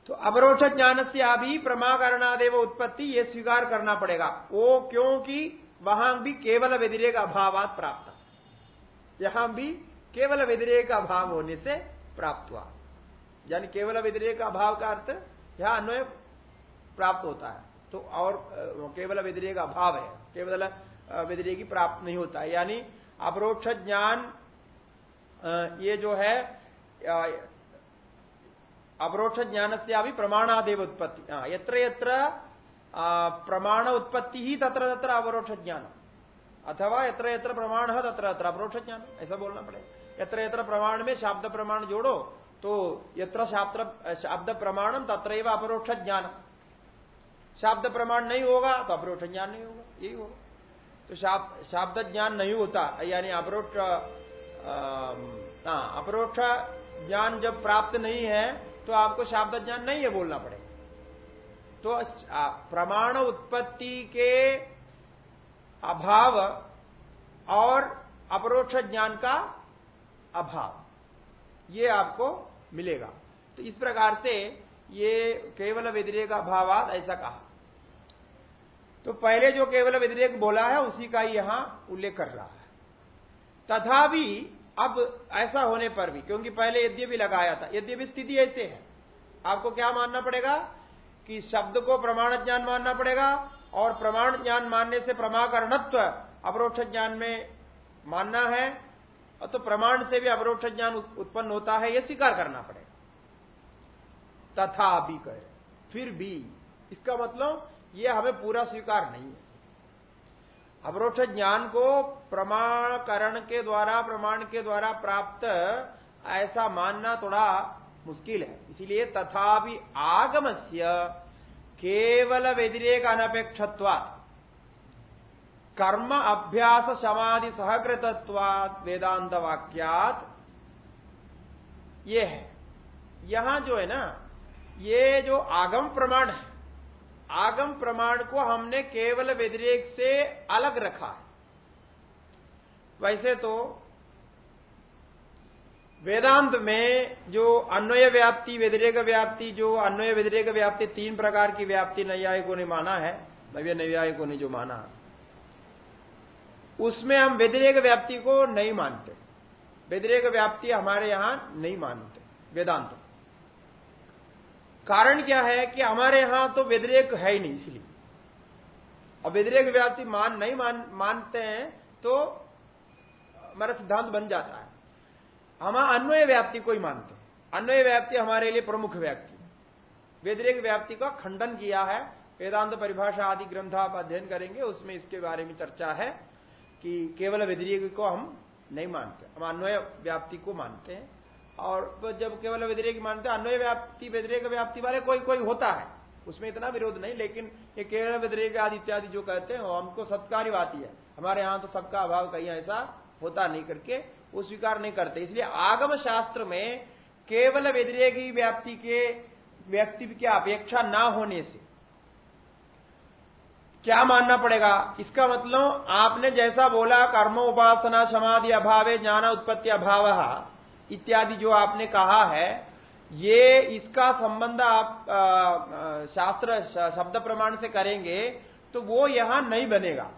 तो अपरोक्ष ज्ञान से अभी प्रमाकरणादेव उत्पत्ति ये स्वीकार करना पड़ेगा। वो क्योंकि वहाँ भी केवल व्यतिरेक अभावात प्राप्त। यहाँ भी केवल व्यतिरेक अभाव होने से प्राप्त हुआ। यानी केवल व्यतिरेक अभाव का अर्थ यह अन्वय प्राप्त होता है। तो और केवल व्यतिरेक अभाव है। केवल व्यतिरेकी प्राप्त नहीं होता यानी अपरोक्ष ज्ञान ये जो है अपरोक्ष ज्ञान से अभी प्रमाणादेव उत्पत्ति। यत्र यत्र प्रमाण उत्पत्ति ही तत्र तत्र अपरोक्ष ज्ञान अथवा यत्र यत्र प्रमाण है तत्र तत्र अपरोक्ष ज्ञान ऐसा बोलना पड़ेगा। यत्र यत्र प्रमाण में शाब्द प्रमाण जोड़ो तो यत्र शाब्द शाब्द प्रमाणम तत्र अपरोक्ष ज्ञान शाब्द प्रमाण नहीं होगा तो अपरोक्ष ज्ञान नहीं होगा। यही होगा। तो शाब्द ज्ञान नहीं होता, यानी अपरोक्ष अपरोक्ष ज्ञान जब प्राप्त नहीं है तो आपको शाब्द ज्ञान नहीं है बोलना पड़ेगा तो प्रमाण उत्पत्ति के अभाव और अपरोक्ष ज्ञान का अभाव, ये आपको मिलेगा। तो इस प्रकार से ये केवल व्यतिरेक अभावाद ऐसा कहा। तो पहले जो केवल व्यतिरेक बोला है, उसी का यहाँ उल्लेख कर रहा है। तथापि अब ऐसा होने पर भी, क्योंकि पहले यद्यपि लगाया था यद्यपि स्थिति ऐसे है। आपको क्या मानना पड़ेगा? कि शब्द को प्रमाण ज्ञान मानना पड़ेगा, और प्रमाण ज्ञान मानने से प्रमाकरणत्व अपरोक्ष ज्ञान में मानना है तो प्रमाण से भी अपरोक्ष ज्ञान उत्पन्न होता है यह स्वीकार करना पड़ेगा। तथा भी कहे, फिर भी। इसका मतलब यह हमें पूरा स्वीकार नहीं है। अपरोक्ष ज्ञान को प्रमाणकरण के द्वारा, प्रमाण के द्वारा प्राप्त ऐसा मानना थोड़ा मुश्किल है। इसीलिए तथा तथापि आगमस्य केवल व्यतिरेक अनपेक्षत्वात्। कर्म अभ्यास समाधि सहकृतत्वाद वेदांत वाक्यात ये है। यहाँ जो है ना, ये जो आगम प्रमाण है आगम प्रमाण को हमने केवल व्यतिरेक से अलग रखा है। वैसे तो वेदांत में जो अन्वय व्याप्ति, व्यतिरेक व्याप्ति, जो अन्वय व्यतिरेक व्याप्ति तीन प्रकार की व्याप्ति नैयायिकों ने माना है नव्य नैयायिकों ने जो माना उसमें हम व्यतिरेक व्याप्ति को नहीं मानते। व्यतिरेक व्याप्ति हमारे यहाँ नहीं मानते, वेदांत कारण क्या है कि हमारे यहाँ तो व्यतिरेक है ही नहीं, इसलिए। और व्यतिरेक व्याप्ति मान, नहीं मान, मानते हैं तो हमारा सिद्धांत बन जाता है। हम अन्वय व्याप्ति को ही मानते हैं। अन्वय व्याप्ति हमारे लिए प्रमुख व्याप्ति व्यतिरेक व्याप्ति का खंडन किया है, वेदांत परिभाषा आदि ग्रंथ आप अध्ययन करेंगे, उसमें इसके बारे में चर्चा है कि केवल व्यतिरेक को हम नहीं मानते, हम अन्वय व्याप्ति को मानते हैं। और जब केवल व्यतिरेक मानते अन्वय व्याप्ति व्यतिरेक व्याप्ति वाले कोई कोई होता है, उसमें इतना विरोध नहीं, लेकिन ये केवल व्यतिरेक आदि इत्यादि जो कहते हैं हमको सत्कारी आती है हमारे यहाँ तो सबका अभाव कहीं ऐसा होता नहीं करके, वो स्वीकार नहीं करते। इसलिए आगम शास्त्र में केवल व्यतिरेकी व्याप्ति के, व्यक्ति की अपेक्षा ना होने से क्या मानना पड़ेगा? इसका मतलब आपने जैसा बोला, कर्म, उपासना, समाधि, अभाव, ज्ञान, उत्पत्ति, अभाव इत्यादि जो आपने कहा है, ये इसका संबंध आप शास्त्र शब्द प्रमाण से करेंगे तो वो यहाँ नहीं बनेगा।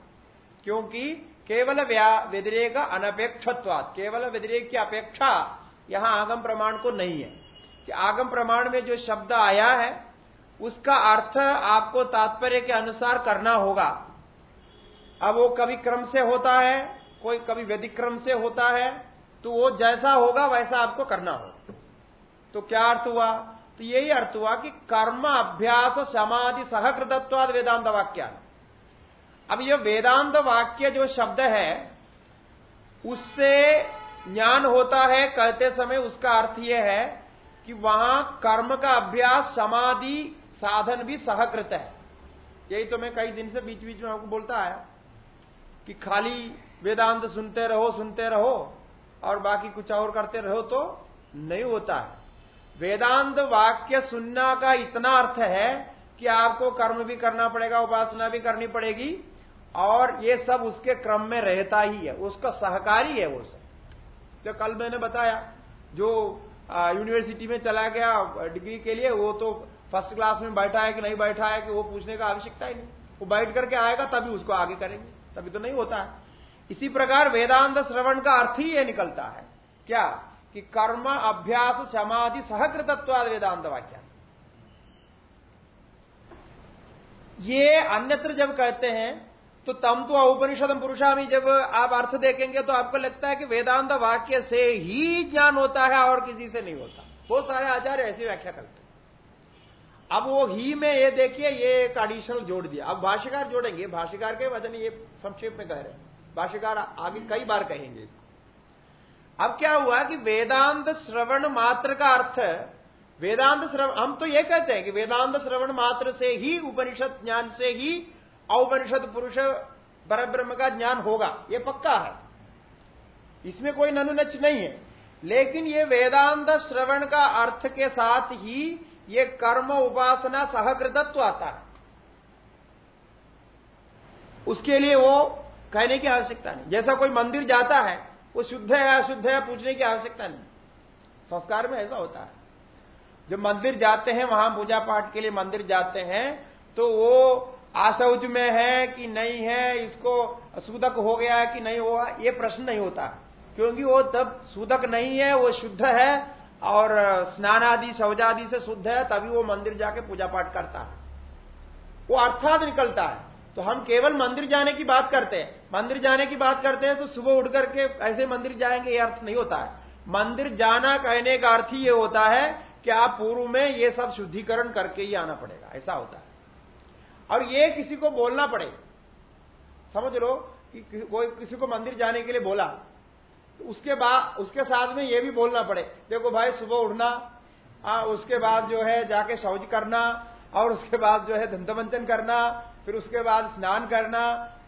क्योंकि केवल व्यतिरेक अनपेक्षत्वाद केवल व्यतिरेक की अपेक्षा यहाँ आगम प्रमाण को नहीं है। कि आगम प्रमाण में जो शब्द आया है, उसका अर्थ आपको तात्पर्य के अनुसार करना होगा। अब वो कभी क्रम से होता है, कोई कभी व्यतिक्रम से होता है तो वो जैसा होगा वैसा आपको करना हो तो क्या अर्थ हुआ? तो यही अर्थ हुआ कि कर्म, अभ्यास, समाधि सहकृतत्वाद वेदांत वाक्य। अब ये वेदांत वाक्य जो शब्द है, उससे ज्ञान होता है, कहते समय उसका अर्थ यह है कि वहाँ कर्म का अभ्यास, समाधि, साधन भी सहकृत है। यही तो मैं कई दिन से बीच बीच में आपको बोलता आया कि खाली वेदांत सुनते रहो सुनते रहो और बाकी कुछ और करते रहो तो नहीं होता है। वेदांत वाक्य सुनना का इतना अर्थ है कि आपको कर्म भी करना पड़ेगा, उपासना भी करनी पड़ेगी, और ये सब उसके क्रम में रहता ही है। उसका सहकारी है वो सब। जो कल मैंने बताया, जो यूनिवर्सिटी में चला गया डिग्री के लिए, वो तो फ़र्स्ट क्लास में बैठा है कि नहीं बैठा है, कि वो पूछने का आवश्यकता ही नहीं। वो बैठ करके आएगा, तभी उसको आगे करेंगे। तभी तो नहीं होता है। इसी प्रकार वेदांत श्रवण का अर्थ ही यह निकलता है। क्या? कि कर्म, अभ्यास, समाधि, सहकृतत्वाद वेदांत वाक्या। ये अन्यत्र जब कहते हैं तो तम तो औपनिषद पुरुषामी जब आप अर्थ देखेंगे तो आपको लगता है कि वेदांत वाक्य से ही ज्ञान होता है और किसी से नहीं होता। बहुत सारे आचार्य ऐसी व्याख्या करते अब वो ही में ये देखिए, ये एक एडिशनल जोड़ दिया। अब भाष्यकार जोड़ेंगे। भाष्यकार के वचन ये संक्षेप में कह रहे हैं। भाष्यकार आगे कई बार कहेंगे इसको। अब क्या हुआ कि वेदांत श्रवण मात्र का अर्थ वेदांत श्रवण हम तो ये कहते हैं कि वेदांत श्रवण मात्र से ही उपनिषद ज्ञान से ही औपनिषद पुरुष परब्रह्म का ज्ञान होगा, ये पक्का है। इसमें कोई ननुनच नहीं है। लेकिन ये वेदांत श्रवण का अर्थ के साथ ही ये कर्म उपासना सहकृतत्व आता है। उसके लिए वो कहने की आवश्यकता नहीं। जैसा कोई मंदिर जाता है, वो शुद्ध है अशुद्ध है, पूछने की आवश्यकता नहीं। संस्कार में ऐसा होता है। जब मंदिर जाते हैं, वहाँ पूजा पाठ के लिए मंदिर जाते हैं तो वो आशौच में है कि नहीं है, इसको सूदक हो गया है कि नहीं हुआ ये प्रश्न नहीं होता। क्योंकि वो तब सूदक नहीं है, वो शुद्ध है, और स्नान आदि शौजादि से शुद्ध है, तभी वो मंदिर जाके पूजा पाठ करता है। वो अर्थात निकलता है। तो हम केवल मंदिर जाने की बात करते हैं। मंदिर जाने की बात करते हैं तो सुबह उठ करके ऐसे मंदिर जाएँगे ये अर्थ नहीं होता है। मंदिर जाना कहने का अर्थ ही ये होता है कि आप पूर्व में ये सब शुद्धिकरण करके ही आना पड़ेगा ऐसा होता है। और ये किसी को बोलना पड़ेगा समझ लो कि कोई किसी को मंदिर जाने के लिए बोला तो उसके बाद उसके साथ में ये भी बोलना पड़े। देखो भाई सुबह उठना आ, उसके बाद जो है जाके शौच करना और उसके बाद जो है धंधमंथन करना फिर उसके बाद स्नान करना,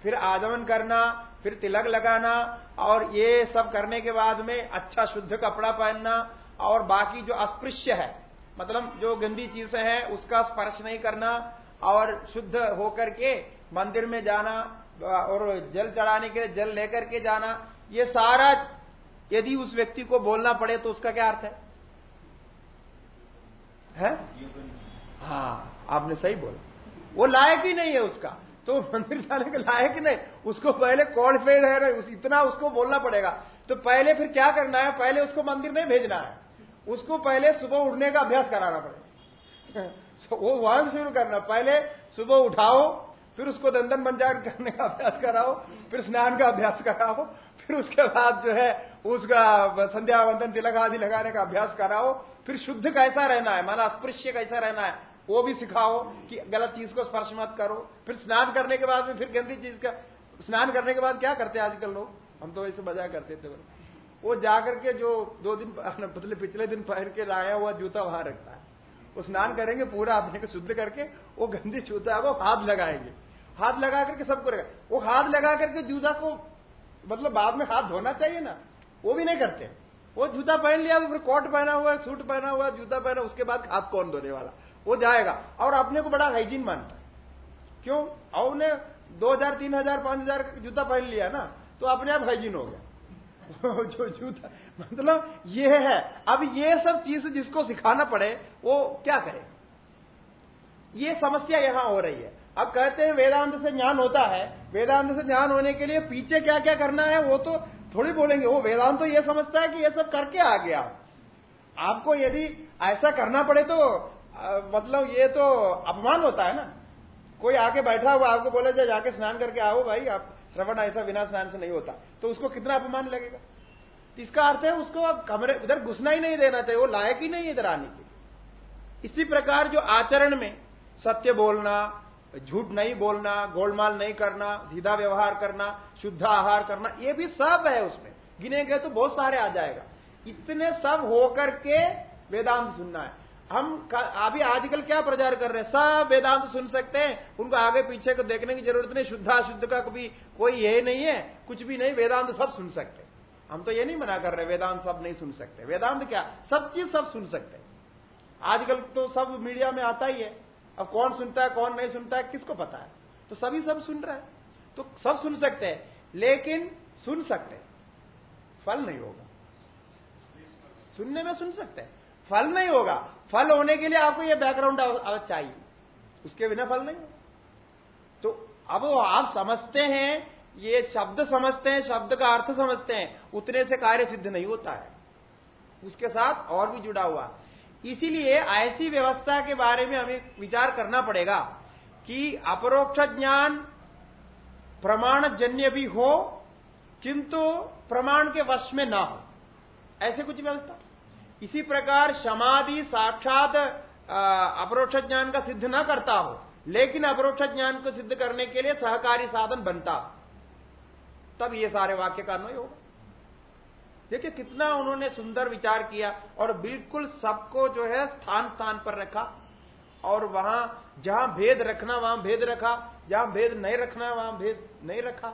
फिर आगमन करना, फिर तिलक लगाना और ये सब करने के बाद में अच्छा शुद्ध कपड़ा पहनना और बाकी जो अस्पृश्य है मतलब जो गंदी चीज़ें हैं, उसका स्पर्श नहीं करना और शुद्ध होकर के मंदिर में जाना और जल चढ़ाने के लिए जल लेकर के जाना, ये सारा यदि उस व्यक्ति को बोलना पड़े तो उसका क्या अर्थ है? है? हाँ आपने सही बोला। वो लायक ही नहीं है उसका। तो (laughs) मंदिर जाने के लायक ही नहीं। उसको पहले क्वालिफाइड है उस, इतना उसको बोलना पड़ेगा। तो पहले फिर क्या करना है? पहले उसको मंदिर नहीं भेजना है। उसको पहले सुबह उठने का अभ्यास कराना पड़ेगा। so, (laughs) वो वहाँ शुरू करना। पहले सुबह उठाओ फिर उसको दंदन बंजार करने का अभ्यास कराओ फिर स्नान का अभ्यास कराओ फिर उसके बाद जो है उसका संध्या वंदन तिलक आदि लगाने का अभ्यास कराओ फिर शुद्ध कैसा रहना है? माना अस्पृश्य कैसा रहना है? वो भी सिखाओ कि गलत चीज़ को स्पर्श मत करो। फिर स्नान करने के बाद में फिर गंदी चीज़ का स्नान करने के बाद क्या करते हैं आजकल लोग? हम तो ऐसे मज़ा करते थे। वो जाकर के जो दो दिन (laughs) पिछले पिछले दिन पहन के लाया हुआ जूता वहाँ रखता है। वो स्नान करेंगे पूरा अपने को शुद्ध करके, वो गंदी जूता है, वो हाथ लगाएँगे। हाथ लगा करके सबको रखा। वो हाथ लगा करके जूता को मतलब बाद में हाथ धोना चाहिए ना, वो भी नहीं करते। वो जूता पहन लिया फिर कोट पहना हुआ सूट पहना हुआ जूता पहना, उसके बाद हाथ कौन धोने वाला? वो जाएगा। और अपने को बड़ा हाइजीन मानता है। क्यों? और ने दो हज़ार, तीन हज़ार, पाँच हज़ार का जूता पहन लिया ना तो अपने आप हाइजीन हो गया। (laughs) जो जूता मतलब ये है। अब ये सब चीज़ जिसको सिखाना पड़े, वो क्या करे ये समस्या यहाँ हो रही है। अब कहते हैं वेदांत से ज्ञान होता है। वेदांत से ज्ञान होने के लिए पीछे क्या क्या करना है, वो तो थोड़ी बोलेंगे। वो वेदांत तो ये समझता है कि ये सब करके आ गया। आपको यदि ऐसा करना पड़े तो मतलब ये तो अपमान होता है ना। कोई आके बैठा हुआ आपको बोला जाए जाके स्नान करके आओ भाई, आप श्रवण ऐसा बिना स्नान से नहीं होता। तो उसको कितना अपमान लगेगा? इसका अर्थ है उसको अब कमरे उधर घुसना ही नहीं देना चाहिए, वो लायक ही नहीं इधर आने के इसी प्रकार जो आचरण में सत्य बोलना, झूठ नहीं बोलना, गोलमाल नहीं करना, सीधा व्यवहार करना, शुद्ध आहार करना, ये भी सब है उसमें। गिने गए तो बहुत सारे आ जाएगा। इतने सब होकर के वेदांत सुनना है। हम अभी आजकल क्या प्रचार कर रहे हैं? सब वेदांत सुन सकते हैं। उनको आगे पीछे को देखने की ज़रूरत नहीं। शुद्धा शुद्ध का कभी कोई ये नहीं है। कुछ भी नहीं, वेदांत सब सुन सकते हम तो ये नहीं मना कर रहे, वेदांत सब नहीं सुन सकते। वेदांत क्या? सब चीज़ सब सुन सकते आजकल तो सब मीडिया में आता ही है। अब कौन सुनता है, कौन नहीं सुनता है, किसको पता है? तो सभी सब सुन रहे हैं। तो सब सुन सकते हैं, लेकिन सुन सकते फल नहीं होगा। सुनने में सुन सकते हैं। फल नहीं होगा। फल होने के लिए आपको यह बैकग्राउंड चाहिए। उसके बिना फल नहीं तो अब आप समझते हैं, ये शब्द समझते हैं, शब्द का अर्थ समझते हैं, उतने से कार्य सिद्ध नहीं होता है। उसके साथ और भी जुड़ा हुआ। इसीलिए ऐसी व्यवस्था के बारे में हमें विचार करना पड़ेगा कि अपरोक्ष ज्ञान प्रमाण जन्य भी हो, किंतु प्रमाण के वश में ना हो। ऐसे कुछ व्यवस्था? इसी प्रकार समाधि साक्षात अपरोक्ष ज्ञान का सिद्ध न करता हो, लेकिन अपरोक्ष ज्ञान को सिद्ध करने के लिए सहकारी साधन बनता तब ये सारे वाक्य का अन्वय होगा। देखिए कितना उन्होंने सुंदर विचार किया और बिल्कुल सबको जो है स्थान स्थान पर रखा, और वहाँ जहाँ भेद रखना, वहाँ भेद रखा, जहाँ भेद नहीं रखना, वहाँ भेद नहीं रखा,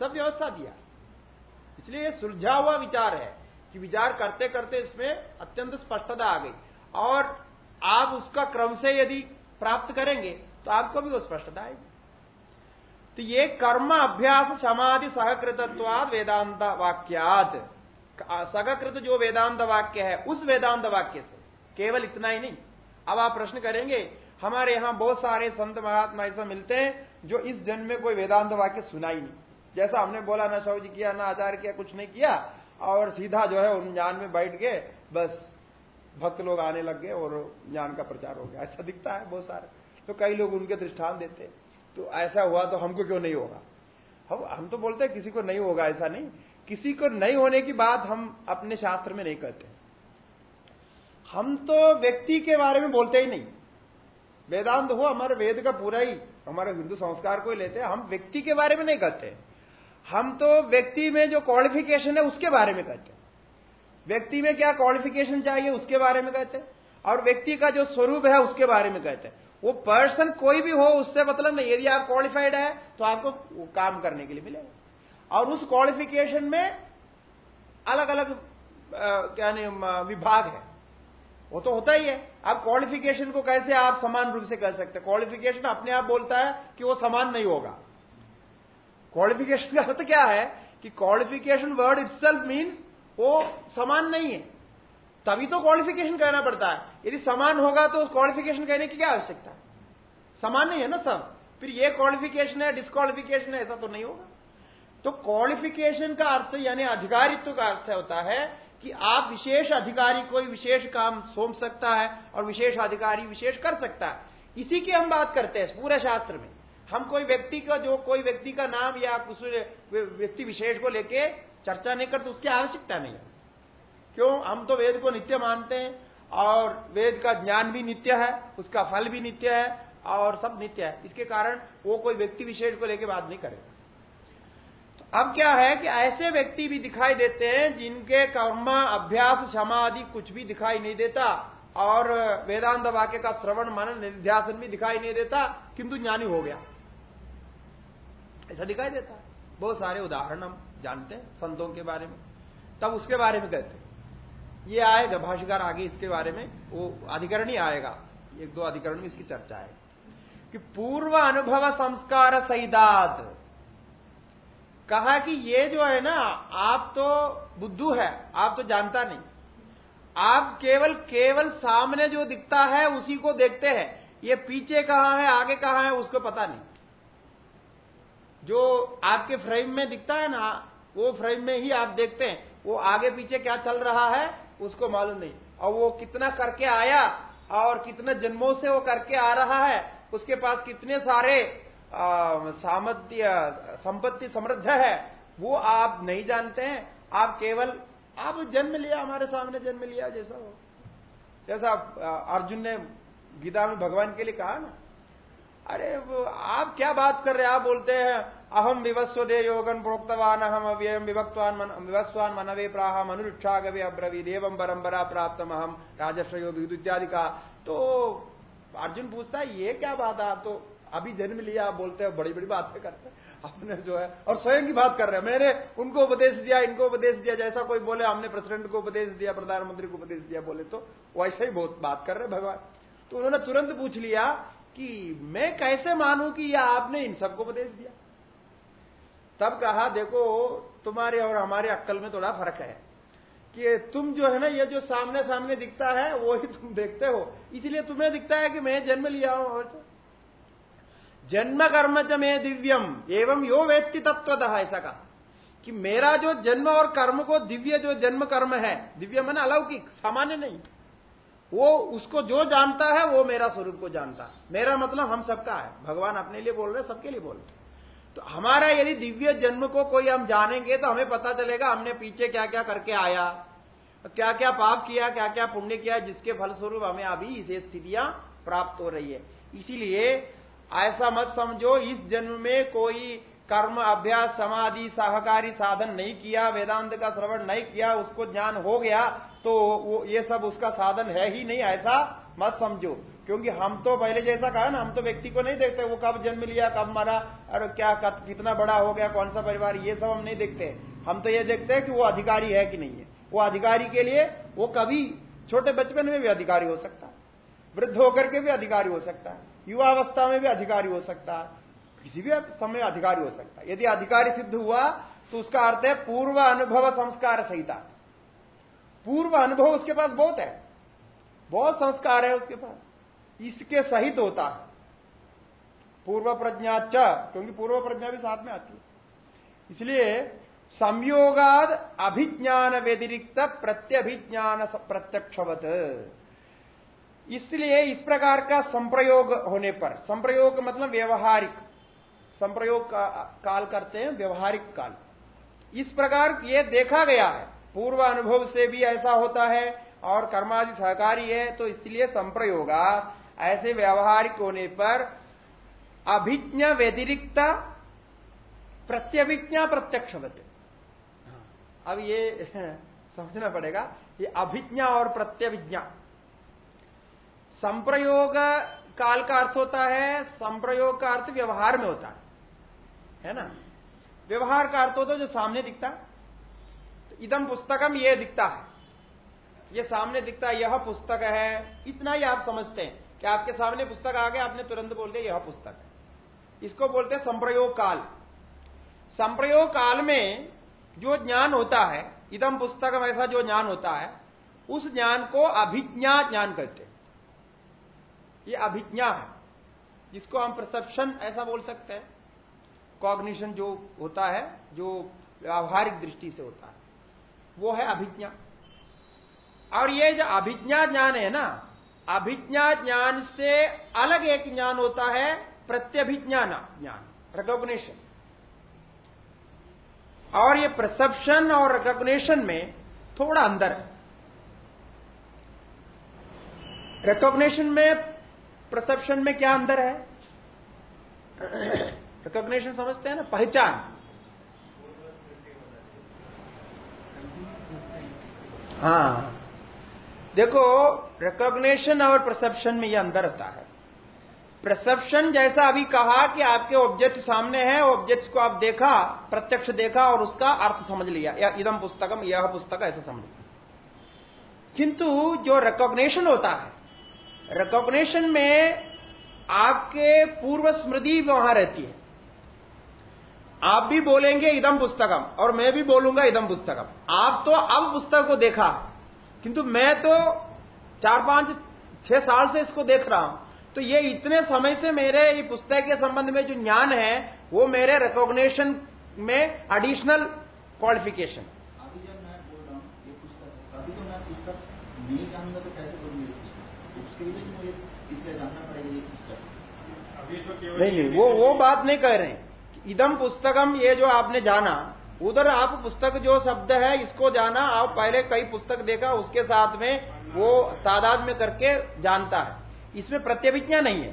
सब व्यवस्था दिया। इसलिए सुलझा हुआ विचार है। कि विचार करते करते इसमें अत्यंत स्पष्टता आ गई। और आप उसका क्रम से यदि प्राप्त करेंगे तो आपको भी वो स्पष्टता आएगी। तो ये कर्म अभ्यास समाधि सहकृतत्वाद वेदांत वाक्यात। सगकृत जो वेदांत वाक्य है, उस वेदांत वाक्य से। केवल इतना ही नहीं। अब आप प्रश्न करेंगे, हमारे यहाँ बहुत सारे संत महात्मा ऐसा मिलते हैं, जो इस जन्म में कोई वेदांत वाक्य सुना ही नहीं। जैसा हमने बोला, ना जी किया, ना आचार्य किया, कुछ नहीं किया। और सीधा जो है उन ज्ञान में बैठ गए बस भक्त लोग आने लग गए और ज्ञान का प्रचार हो गया। ऐसा दिखता है बहुत सारे। तो कई लोग उनके दृष्टान देते। तो ऐसा हुआ तो हमको क्यों नहीं होगा? हम हम तो बोलते हैं किसी को नहीं होगा ऐसा नहीं। किसी को नहीं होने की बात हम अपने शास्त्र में नहीं कहते। हम तो व्यक्ति के बारे में बोलते ही नहीं। वेदांत हो, हमारे वेद का पूरा ही, हमारे हिंदू संस्कार को ही लेते हैं। हम व्यक्ति के बारे में नहीं कहते। हम तो व्यक्ति में जो क्वालिफिकेशन है, उसके बारे में कहते हैं। व्यक्ति में क्या क्वालिफिकेशन चाहिए, उसके बारे में कहते हैं। और व्यक्ति का जो स्वरूप है, उसके बारे में कहते हैं। वो पर्सन कोई भी हो, उससे मतलब नहीं। यदि आप क्वालिफाइड है तो आपको काम करने के लिए मिलेगा। और उस क्वालिफिकेशन में अलग अलग क्या विभाग है। वो तो होता ही है। अब क्वालिफिकेशन को कैसे आप समान रूप से कह सकते हैं? क्वालिफिकेशन अपने आप बोलता है कि वो समान नहीं होगा। क्वालिफिकेशन का अर्थ क्या है कि क्वालिफिकेशन वर्ड इट मीन्स वो समान नहीं है। तभी तो क्वालिफिकेशन कहना पड़ता है। यदि समान होगा तो क्वालिफिकेशन कहने की क्या आवश्यकता है? समान नहीं है ना सब? फिर ये क्वालिफिकेशन है डिस्कालिफिकेशन है, ऐसा तो नहीं होगा। तो क्वालिफिकेशन का अर्थ यानी अधिकारित्व का अर्थ होता है कि आप विशेष अधिकारी कोई विशेष काम सौंप सकता है और विशेष अधिकारी विशेष कर सकता है। इसी की हम बात करते हैं पूरे शास्त्र में। हम कोई व्यक्ति का, जो कोई व्यक्ति का नाम या कुछ व्यक्ति विशेष को लेके चर्चा नहीं करते, उसकी आवश्यकता नहीं। है क्यों? हम तो वेद को नित्य मानते हैं, और वेद का ज्ञान भी नित्य है, उसका फल भी नित्य है, और सब नित्य है। इसके कारण वो कोई व्यक्ति विशेष को लेकर बात नहीं करेगा तो अब क्या है कि ऐसे व्यक्ति भी दिखाई देते हैं, जिनके कर्म, अभ्यास समाधि कुछ भी दिखाई नहीं देता, और वेदांत वाक्य का श्रवण, मनन, निध्यासन भी दिखाई नहीं देता, किंतु ज्ञानी हो गया। ऐसा दिखाई देता है। बहुत सारे उदाहरण हम जानते हैं संतों के बारे में। तब उसके बारे में कहते हैं। ये आएगा, भाष्यकार आगे इसके बारे में, वो अधिकरण ही आएगा। एक दो अधिकरण में इसकी चर्चा है। कि पूर्व अनुभव संस्कार सहिदात कहा कि ये जो है ना, आप तो बुद्धू है, आप तो जानता नहीं। आप केवल केवल सामने जो दिखता है, उसी को देखते हैं। ये पीछे कहा है, आगे कहा है, उसको पता नहीं। जो आपके फ्रेम में दिखता है ना, वो फ्रेम में ही आप देखते हैं, वो आगे पीछे क्या चल रहा है, उसको मालूम नहीं। और वो कितना करके आया, और कितने जन्मों से वो करके आ रहा है, उसके पास कितने सारे सामर्थ्य, संपत्ति समृद्ध है, वो आप नहीं जानते हैं। आप केवल, आप जन्म लिया, हमारे सामने जन्म लिया जैसा हो। जैसा अर्जुन ने गीता में भगवान के लिए कहा ना अरे आप क्या बात कर रहे हैं? आप बोलते हैं अहम विवस्व दे योगन प्रोक्तवान अहम अव्ययम विभक्तवान विवस्वान मनवे प्राह मनुष्ठा गवे अब्रवी देवम परंपरा प्राप्त अहम राजश्रयो इत्यादि का तो अर्जुन पूछता है, ये क्या बात है? तो अभी जन्म लिया, आप बोलते हैं, बड़ी बड़ी बातें करते हैं। आपने जो है, और स्वयं की बात कर रहे हैं। मैंने उनको उपदेश दिया, इनको उपदेश दिया, जैसा कोई बोले, हमने प्रेसिडेंट को उपदेश दिया, प्रधानमंत्री को उपदेश दिया बोले तो वैसे ही बहुत बात कर रहे भगवान। तो उन्होंने तुरंत पूछ लिया कि मैं कैसे मानूं कि यह आपने इन सबको उपदेश दिया? तब कहा, देखो, तुम्हारे और हमारे अक्कल में थोड़ा फ़र्क है कि तुम जो है ना, ये जो सामने सामने दिखता है, वो ही तुम देखते हो। इसलिए तुम्हें दिखता है कि मैं जन्म लिया हूँ वैसे जन्म कर्म च में दिव्यम, एवं यो व्यक्ति तत्वतः ऐसा कहा। कि मेरा जो जन्म और कर्म को दिव्य जो जन्म कर्म है, दिव्य मन अलौकिक, सामान्य नहीं। वो उसको जो जानता है, वो मेरा स्वरूप को जानता है। मेरा मतलब हम सबका है। भगवान अपने लिए बोल रहे सबके लिए बोल रहे तो हमारा यदि दिव्य जन्म को कोई हम जानेंगे तो हमें पता चलेगा, हमने पीछे क्या क्या करके आया क्या क्या पाप किया क्या क्या पुण्य किया, जिसके फलस्वरूप हमें अभी इसे स्थितियाँ प्राप्त हो रही है। इसीलिए ऐसा मत समझो, इस जन्म में कोई कर्म, अभ्यास, समाधि, सहकारी साधन नहीं किया, वेदांत का श्रवण नहीं किया, उसको ज्ञान हो गया तो वो, ये सब उसका साधन है ही नहीं, ऐसा मत समझो। क्योंकि हम तो पहले जैसा कहा ना, हम तो व्यक्ति को नहीं देखते, वो कब जन्म लिया, कब मरा और क्या कितना बड़ा हो गया, कौन सा परिवार, ये सब हम नहीं देखते। हम तो ये देखते हैं कि वो अधिकारी है कि नहीं है। वो अधिकारी के लिए, वो कभी छोटे बचपन में भी अधिकारी हो सकता है वृद्ध होकर के भी अधिकारी हो सकता है युवावस्था में भी अधिकारी हो सकता है किसी भी समय अधिकारी हो सकता। है यदि अधिकारी सिद्ध हुआ तो उसका अर्थ है पूर्व अनुभव संस्कार संहिता। पूर्व अनुभव उसके पास बहुत है। बहुत संस्कार है उसके पास। इसके सहित होता है। पूर्व प्रज्ञा च क्योंकि पूर्व प्रज्ञा भी साथ में आती है। इसलिए संयोगाद अभिज्ञान व्यतिरिक्त प्रत्यभिज्ञान प्रत्यक्षवत। इसलिए इस प्रकार का संप्रयोग होने पर, संप्रयोग मतलब व्यवहारिक। संप्रयोग का, काल करते हैं, व्यवहारिक काल। इस प्रकार ये देखा गया है। पूर्व अनुभव से भी ऐसा होता है और कर्मादि सहकारी है तो इसलिए संप्रयोगा। ऐसे व्यवहारिक होने पर अभिज्ञा व्यतिरिक्त प्रत्यभिज्ञा प्रत्यक्ष बते अब ये (laughs) समझना पड़ेगा ये अभिज्ञा और प्रत्यभिज्ञा। संप्रयोग काल का अर्थ होता है, संप्रयोग का अर्थ व्यवहार में होता है। है ना? व्यवहार का अर्थ होता है जो सामने दिखता तो इदम पुस्तकम ये दिखता है। ये सामने दिखता है, यह पुस्तक है। इतना ही आप समझते हैं कि आपके सामने पुस्तक आ गया, आपने तुरंत बोल दिया, यह पुस्तक है। इसको बोलते हैं संप्रयोग काल संप्रयोग काल में जो ज्ञान होता है इदम पुस्तक ऐसा जो ज्ञान होता है, उस ज्ञान को अभिज्ञा ज्ञान कहते हैं। ये अभिज्ञा है, जिसको हम परसेप्शन ऐसा बोल सकते हैं। कॉग्निशन जो होता है, जो व्यावहारिक दृष्टि से होता है। वो है अभिज्ञा। और ये जो अभिज्ञा ज्ञान है ना, अभिज्ञा ज्ञान से अलग एक ज्ञान होता है प्रत्यभिज्ञान ज्ञान रिकॉग्निशन और ये परसेप्शन और रिकॉग्निशन में थोड़ा अंदर है। रिकॉग्निशन में परसेप्शन में क्या अंदर है? (coughs) रिकॉग्निशन समझते हैं ना, पहचान। हाँ। देखो रिकॉग्निशन और परसेप्शन में यह अंदर होता है। परसेप्शन जैसा अभी कहा कि आपके ऑब्जेक्ट सामने है ऑब्जेक्ट को आप देखा, प्रत्यक्ष देखा और उसका अर्थ समझ लिया। या इदम पुस्तकम, यह पुस्तक ऐसा समझ। किंतु जो रिकॉग्निशन होता है रिकॉग्नेशन में आपके पूर्व स्मृति वहाँ रहती है। आप भी बोलेंगे इदम पुस्तकम और मैं भी बोलूँगा इदम पुस्तकम। आप तो अब पुस्तक को देखा किंतु मैं तो चार पाँच छह साल से इसको देख रहा हूँ। तो ये इतने समय से मेरे ये पुस्तक के संबंध में जो ज्ञान है वो मेरे रिकॉग्नेशन में एडिशनल क्वालिफिकेशन अभी जब मैं बोल रहा हूँ ये पुस्तक अभी तो नहीं जानूँगा तो कैसे बोलूँगी उसके लिए मुझे इसलिए जानना पड़ेगा ये पुस्तक। तो नहीं नहीं वो वो बात नहीं कह रहे हैं। इदम पुस्तकम ये जो आपने जाना, उधर आप पुस्तक जो शब्द है, इसको जाना, आप पहले कई पुस्तक देखा, उसके साथ में वो तादाद में करके जानता है। इसमें प्रत्यभिज्ञा नहीं है।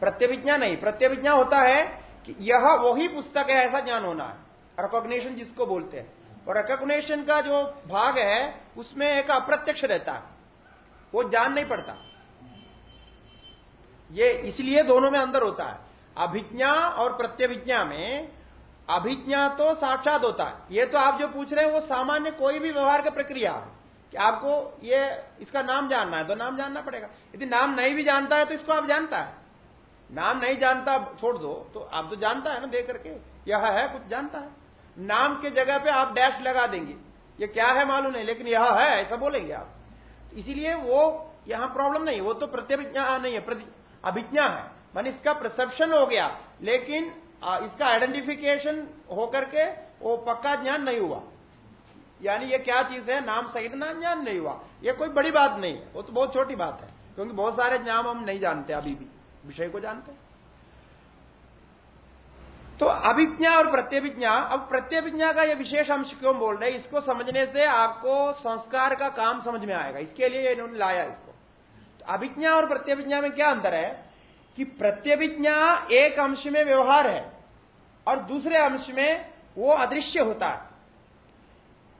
प्रत्यभिज्ञा नहीं। प्रत्यभिज्ञा होता है कि यह वही पुस्तक है, ऐसा ज्ञान होना है। रिकॉग्निशन जिसको बोलते हैं। और रिकॉग्निशन का जो भाग है, उसमें एक अप्रत्यक्ष रहता है। वो जान नहीं पड़ता। ये इसलिए दोनों में अंदर होता है। अभिज्ञा और प्रत्यभिज्ञा में अभिज्ञा तो साक्षात होता है। ये तो आप जो पूछ रहे हैं, वो सामान्य कोई भी व्यवहार का प्रक्रिया है। कि आपको ये, इसका नाम जानना है तो नाम जानना पड़ेगा। यदि नाम नहीं भी जानता है तो इसको आप जानता है। नाम नहीं जानता, छोड़ दो तो आप तो जानता है ना, देख करके। यह है, कुछ जानता है। नाम के जगह पे आप डैश लगा देंगे। ये क्या है मालूम नहीं, लेकिन यह है, ऐसा बोलेंगे आप। इसीलिए वो, यहाँ प्रॉब्लम नहीं, वो तो प्रत्यभिज्ञा नहीं है अभिज्ञा है। मान इसका परसेप्शन हो गया, लेकिन इसका आइडेंटिफिकेशन होकर के वो पक्का ज्ञान नहीं हुआ। यानी ये क्या चीज़ है? नाम सहित ना ज्ञान नहीं हुआ। ये कोई बड़ी बात नहीं है वो तो बहुत छोटी बात है, क्योंकि बहुत सारे ज्ञान हम नहीं जानते अभी भी, विषय को जानते तो अभिज्ञा और प्रत्यभिज्ञा, अब प्रत्यभिज्ञा का ये विशेष अंश क्यों बोल रहे हैं? इसको समझने से आपको संस्कार का काम समझ में आएगा। इसके लिए इन्होंने लाया इसको। तो अभिज्ञा और प्रत्यभिज्ञा में क्या अंतर है? कि प्रत्यभिज्ञा एक अंश में व्यवहार है और दूसरे अंश में वो अदृश्य होता है।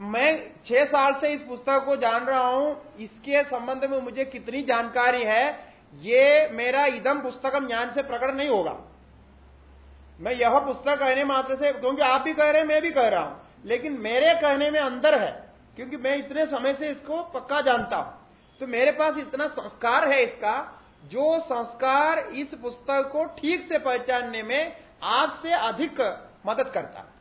मैं छह साल से इस पुस्तक को जान रहा हूँ, इसके संबंध में मुझे कितनी जानकारी है, ये मेरा इदम पुस्तकम ज्ञान से प्रकट नहीं होगा। मैं यह पुस्तक कहने मात्र से, क्योंकि आप भी कह रहे हैं, मैं भी कह रहा हूँ, लेकिन मेरे कहने में अंदर है, क्योंकि मैं इतने समय से इसको पक्का जानता हूँ। तो मेरे पास इतना संस्कार है इसका जो संस्कार इस पुस्तक को ठीक से पहचानने में आपसे अधिक मदद करता।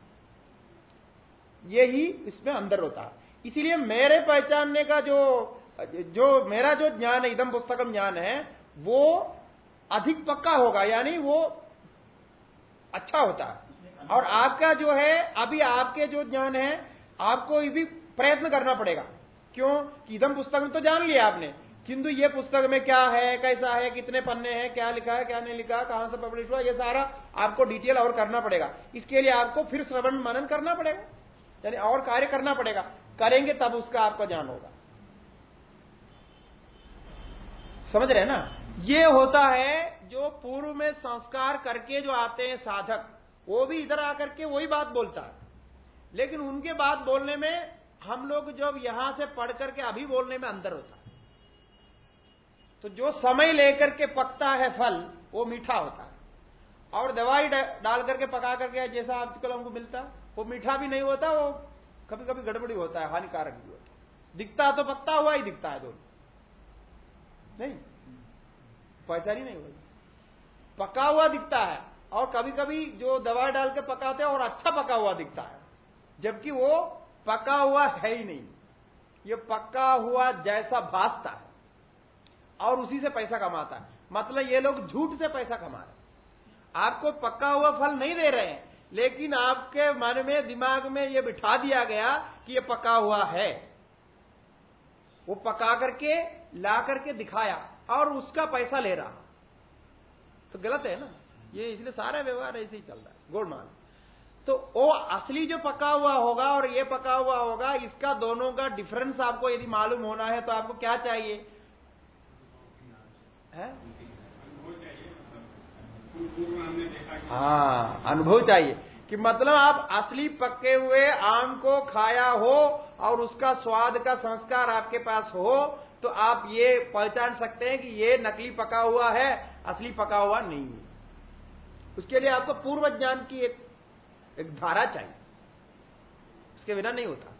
यही इसमें अंदर होता। इसीलिए मेरे पहचानने का जो जो मेरा जो ज्ञान है इदम पुस्तकम ज्ञान है, वो अधिक पक्का होगा, यानी वो अच्छा होता। है और आपका जो है, अभी आपके जो ज्ञान है, आपको भी प्रयत्न करना पड़ेगा। क्यों? कि इदम पुस्तक में तो जान लिया आपने। किंतु ये पुस्तक में क्या है, कैसा है, कितने पन्ने हैं, क्या लिखा है, क्या नहीं लिखा कहाँ से पब्लिश हुआ, ये सारा आपको डिटेल और करना पड़ेगा। इसके लिए आपको फिर श्रवण मनन करना पड़ेगा। यानी और कार्य करना पड़ेगा। करेंगे तब उसका आपका ज्ञान होगा। समझ रहे ना? ये होता है जो पूर्व में संस्कार करके जो आते हैं साधक, वो भी इधर आकर के वही बात बोलता है। लेकिन उनके बात बोलने में हम लोग जब यहाँ से पढ़ करके अभी बोलने में अंदर होता है। तो जो समय लेकर के पकता है फल, वो मीठा होता है। और दवाई डाल करके पका करके जैसा आजकल हमको मिलता, वो मीठा भी नहीं होता, वो कभी कभी गड़बड़ी होता है, हानिकारक भी होता है। दिखता तो पकता हुआ ही दिखता है दोनों। नहीं? पहचान ही नहीं होगी। पका हुआ दिखता है, और कभी कभी जो दवाई डाल के पकाते हैं और अच्छा पका हुआ दिखता है, जबकि वो पका हुआ है ही नहीं। ये पका हुआ जैसा भासता है। और उसी से पैसा कमाता है। मतलब ये लोग झूठ से पैसा कमा रहे आपको पक्का हुआ फल नहीं दे रहे हैं, लेकिन आपके मन में, दिमाग में ये बिठा दिया गया कि ये पका हुआ है। वो पका करके, ला करके दिखाया और उसका पैसा ले रहा। तो गलत है ना? ये इसलिए सारा व्यवहार ऐसे ही चल रहा है गोलमाल तो वो असली जो पका हुआ होगा और ये पका हुआ होगा, इसका दोनों का डिफरेंस आपको यदि मालूम होना है तो आपको क्या चाहिए? है? हाँ अनुभव चाहिए। कि मतलब आप असली पके हुए आम को खाया हो और उसका स्वाद का संस्कार आपके पास हो तो आप ये पहचान सकते हैं कि ये नकली पका हुआ है, असली पका हुआ नहीं है। उसके लिए आपको पूर्व ज्ञान की एक एक धारा चाहिए। उसके बिना नहीं होता।